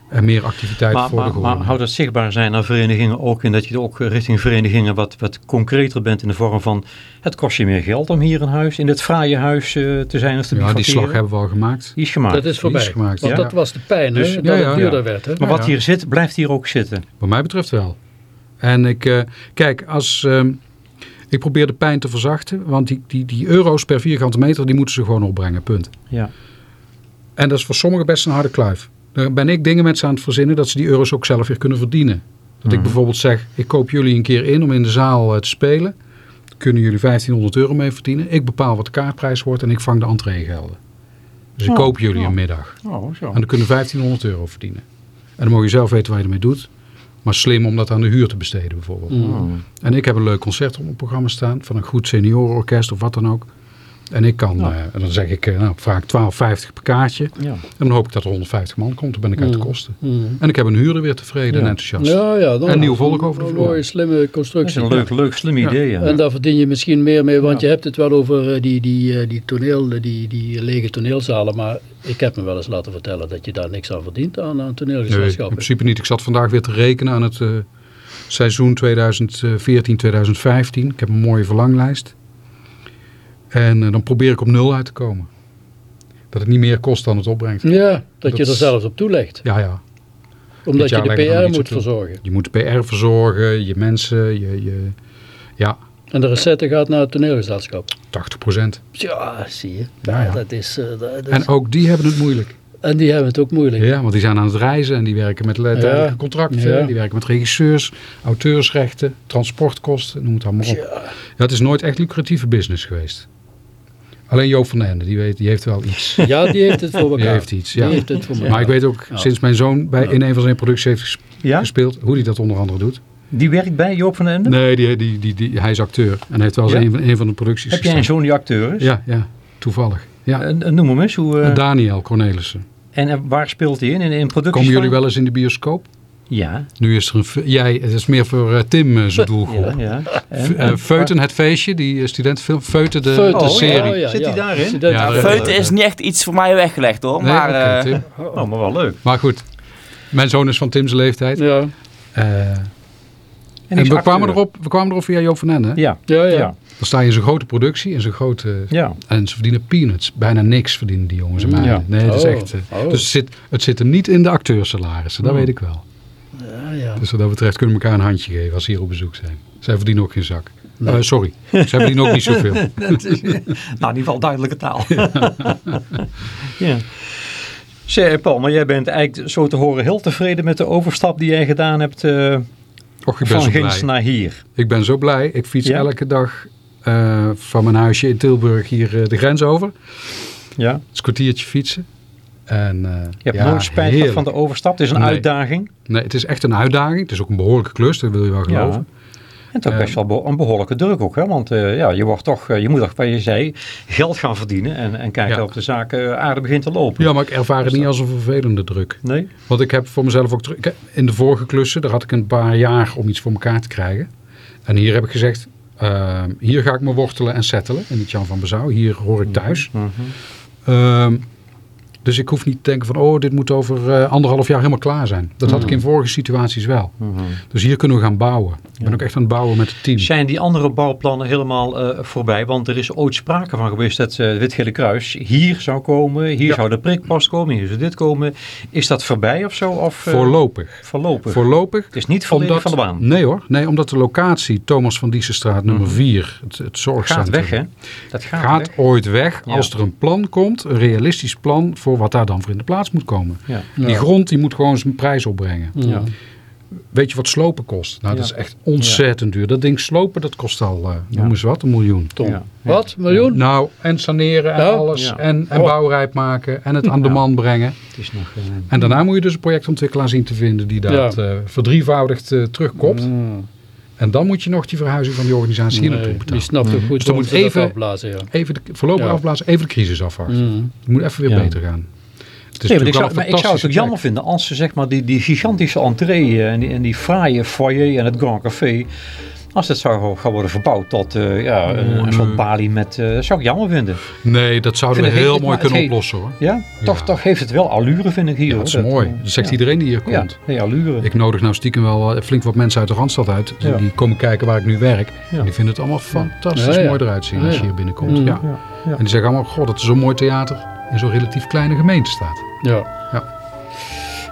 en meer activiteit Maar, voor de maar, gewone. maar houdt het zichtbaar zijn naar verenigingen ook in dat je ook richting verenigingen wat, wat concreter bent in de vorm van het kost je meer geld om hier een huis, in dit fraaie huis eh, te zijn of te ja, die slag hebben we al gemaakt. Die is gemaakt. Dat is voorbij. Is gemaakt, Want ja. dat was de pijn, Dus- hè? ja, Dat ja, het duurder ja. werd, hè? Maar Ja, wat ja. hier zit, blijft hier ook zitten. Wat mij betreft wel. En ik, eh, kijk, als, ehm, ik probeer de pijn te verzachten, want die, die, die euro's per vierkante meter, die moeten ze gewoon opbrengen, punt. Ja. En dat is voor sommigen best een harde kluif. Daar ben ik dingen met ze aan het verzinnen dat ze die euro's ook zelf weer kunnen verdienen. Dat ik Mhm. bijvoorbeeld zeg, ik koop jullie een keer in om in de zaal eh, te spelen. Kunnen jullie 1500 euro mee verdienen. Ik bepaal wat de kaartprijs wordt en ik vang de entreegelden. Dus ik Oh, koop jullie een middag. Oh, zo. En dan kunnen 1500 euro verdienen. En dan mag je zelf weten wat je ermee doet. Maar slim om dat aan de huur te besteden bijvoorbeeld. Mhm. En ik heb een leuk concert op mijn programma staan. Van een goed seniorenorkest of wat dan ook. En ik kan, Ja. eh, en dan zeg ik eh, nou, vaak 12,50 per kaartje. Ja. En dan hoop ik dat er 150 man komt. Dan ben ik uit de Mm. kosten. Mhm. En ik heb een huurder weer tevreden Ja. en enthousiast. Ja, ja. Dan En nieuw volk over de een vloer. mooie, slimme Dat is constructie. een leuk, leuk slim idee. Ja. En daar verdien je misschien meer mee, want Ja. je hebt het wel over eh, die, die, eh, die, toneel, die, die lege toneelzalen. Maar ik heb me wel eens laten vertellen dat je daar niks aan verdient aan, aan Nee, in toneelgezelschappen. principe niet. Ik zat vandaag weer te rekenen aan het eh, seizoen 2014-2015. Ik heb een mooie verlanglijst. En eh, dan probeer ik op nul uit te komen. Dat het niet meer kost dan het opbrengt. Ja, dat, Dat je er is- zelfs op toelegt. Ja, ja. Omdat je de PR moet verzorgen. Je moet PR verzorgen, je mensen, je, je ja, En de recette gaat naar het toneelgezelschap. 80 procent. Ja, zie je. Ja, ja. Dat is, eh, dat is- En ook die hebben het moeilijk. en die hebben het ook moeilijk. Ja, want die zijn aan het reizen en die werken met tijdelijke contracten. Die werken met regisseurs, auteursrechten, transportkosten, noem het allemaal op. Ja. Ja, het is nooit echt lucratieve business geweest. Alleen Joop van den Ende, die, weet, die heeft wel iets. Ja, die heeft het voor elkaar. Die heeft iets, ja. Die heeft het voor elkaar. Maar ik weet ook, sinds mijn zoon bij, in een van zijn producties heeft gespeeld, hoe hij dat onder andere doet. Die werkt bij Joop van den Ende? Nee, die, die, die, die, hij is acteur en heeft wel eens Ja? een, van, een van de producties Heb jij een zoon die acteur is? Ja, ja, toevallig. Ja. Noem hem eens. Hoe, eh, Daniel Cornelissen. en waar speelt hij in? In, in producties Komen jullie van? wel eens in de bioscoop? Ja. Nu is er een... Jij, het is meer voor eh, Tim eh, zijn doelgroep. ja, ja. En- F- eh, Feuten het feestje, die studentenfilm. Feuten de, Feuten, de Oh, serie. ja, ja, Zit hij daarin? Ja, Feuten is niet echt iets voor mij weggelegd hoor. Nee, maar eh, Tim. Oh, maar wel leuk. Maar goed, mijn zoon is van Tim's leeftijd. Ja, Eh, En, we kwamen, erop, we kwamen erop via Joop van Ende. hè? Ja. ja, ja. Dan sta je in zo'n grote productie, in zo'n grote... Ja. En ze verdienen peanuts. Bijna niks verdienen die jongens en meiden. ja. Nee, dat is Oh, echt... oh. Dus het zit, het zit hem niet in de acteursalarissen, dat Mm. weet ik wel. Ja, ja. Dus wat dat betreft kunnen we elkaar een handje geven als ze hier op bezoek zijn. Zij verdienen ook geen zak. Eh, sorry, zij verdienen ook niet zoveel. (laughs) Dat is, nou, in ieder geval duidelijke taal. (laughs) ja. Zeg, Paul, maar jij bent eigenlijk zo te horen heel tevreden met de overstap die jij gedaan hebt eh, Och, ik ben van Gins naar hier. Ik ben zo blij. Ik fiets Ja? elke dag eh, van mijn huisje in Tilburg hier de grens over. Ja. Het kwartiertje fietsen. En, eh, Je hebt ja, nooit spijt heerlijk. van de overstap. Het is een Nee. uitdaging. Nee, het is echt een uitdaging. Het is ook een behoorlijke klus, dat wil je wel geloven. En toch best wel een behoorlijke druk ook. Hè? Want eh, ja, je, wordt toch, eh, je moet toch, wat je zei, geld gaan verdienen. En, en kijken Ja. of de zaak eh, aardig begint te lopen. Ja, maar ik ervaar het niet als een vervelende druk. Nee? Want ik heb voor mezelf ook... heb- In de vorige klussen, daar had ik een paar jaar om iets voor elkaar te krijgen. En hier heb ik gezegd, eh, hier ga ik me wortelen en settelen. In het Jan van Bezouw. Hier hoor ik thuis. Mhm. Ehm, dus ik hoef niet te denken van, oh, dit moet over eh, anderhalf jaar helemaal klaar zijn. Dat had ik in vorige situaties wel. Mhm. Dus hier kunnen we gaan bouwen. Ik ben ook echt aan het bouwen met het team. Zijn die andere bouwplannen helemaal eh, voorbij? Want er is ooit sprake van geweest dat het Witgele Kruis hier zou komen. Hier Ja. zou de prikpost komen. Hier zou dit komen. Is dat voorbij of zo? Of, Voorlopig. Voorlopig. Voorlopig. het is niet volledig van de baan. Nee hoor, nee, omdat de locatie Thomas van Diessenstraat nummer 4, het, het Gaat zorgcentrum, weg hè? Dat gaat, gaat weg. ooit weg Ja. als er een plan komt, een realistisch plan voor wat daar dan voor in de plaats moet komen. Ja. Die grond die moet gewoon zijn prijs opbrengen. Ja. Weet je wat slopen kost? Nou, dat is echt ontzettend duur. Dat ding slopen, dat kost al, eh Ja. noem eens wat, een miljoen. Ja. Wat? Miljoen? Nou, en saneren en Ja? alles. Ja. En, en Oh. bouwrijp maken en het aan de man brengen. Het is nog... eh, En daarna moet je dus een projectontwikkelaar zien te vinden die dat eh, verdrievoudigd eh, terugkopt. Mm. En dan moet je nog die verhuizing van die organisatie hier naartoe Nee, die betalen. snapt ook goed Dus dan moet even- afblazen, ja. Even de, voorlopig Ja. afblazen, even de crisis afwachten. Mm. Het moet even weer Ja. beter gaan. Het is Nee, maar ik, zou, maar ik zou het ook jammer vinden als ze zeg maar die, die gigantische entree eh, en die, en die fraaie foyer en het Grand Café, als dat zou gaan worden verbouwd tot eh, ja, een, een soort balie met, eh, dat zou ik jammer vinden. Nee, dat zouden we heel het- mooi het kunnen oplossen hoor. Ja, Toch, Ja. toch heeft het wel allure vind ik hier. Ja, hoor. dat is mooi. Dat zegt ja. iedereen die hier Ja, komt. nee, allure. Ik nodig nou stiekem wel eh, flink wat mensen uit de Randstad uit. Die, Ja. die komen kijken waar ik nu werk. Ja. En die vinden het allemaal fantastisch Ja, ja. mooi eruit zien Ja, als ja. je hier binnenkomt. Mm. Ja. Ja, ja. En die zeggen allemaal, god, dat is zo'n mooi theater in zo'n relatief kleine gemeente staat. Ja.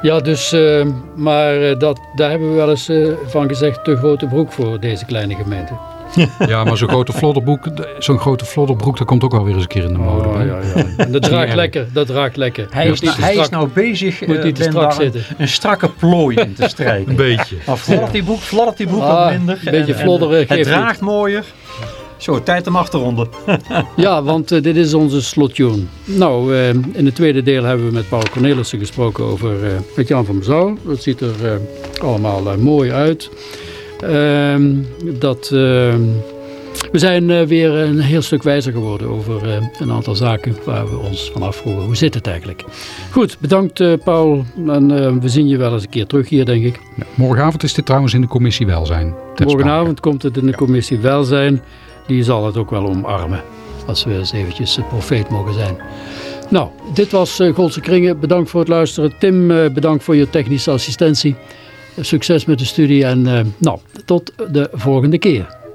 Ja. Dus, eh, maar eh, dat, daar hebben we wel eens eh, van gezegd, te grote broek voor deze kleine gemeente. (laughs) Ja, maar zo'n grote flodderbroek, zo'n grote flodderbroek, dat komt ook wel weer eens een keer in de mode. Oh, hè? ja, ja. En (laughs) dat draagt lekker, dat draagt lekker. Hij, is, nou, hij is nou bezig moet te strak zitten. een strakke plooi in te strijken. Een beetje. Maar fladdert die broek, die broek Ah, wat minder. een beetje En- en flodderen Het draagt mooier. Zo, tijd om af te ronden. (laughs) Ja, want eh, dit is onze slottune. Nou, eh, in het tweede deel hebben we met Paul Cornelissen gesproken over eh, het Jan van Bezouw. Dat ziet er eh, allemaal mooi uit. Ehm, dat, ehm, we zijn eh, weer een heel stuk wijzer geworden over eh, een aantal zaken waar we ons van afvroegen. Hoe zit het eigenlijk? Goed, bedankt eh, Paul. En eh, we zien je wel eens een keer terug hier, denk ik. Ja, morgenavond is dit trouwens in de commissie welzijn. Morgenavond komt het in de commissie Welzijn. Die zal het ook wel omarmen. Als we eens eventjes eh, profeet mogen zijn. Nou, dit was eh, Goldse Kringen. Bedankt voor het luisteren. Tim, eh, bedankt voor je technische assistentie. Succes met de studie en nou, tot de volgende keer.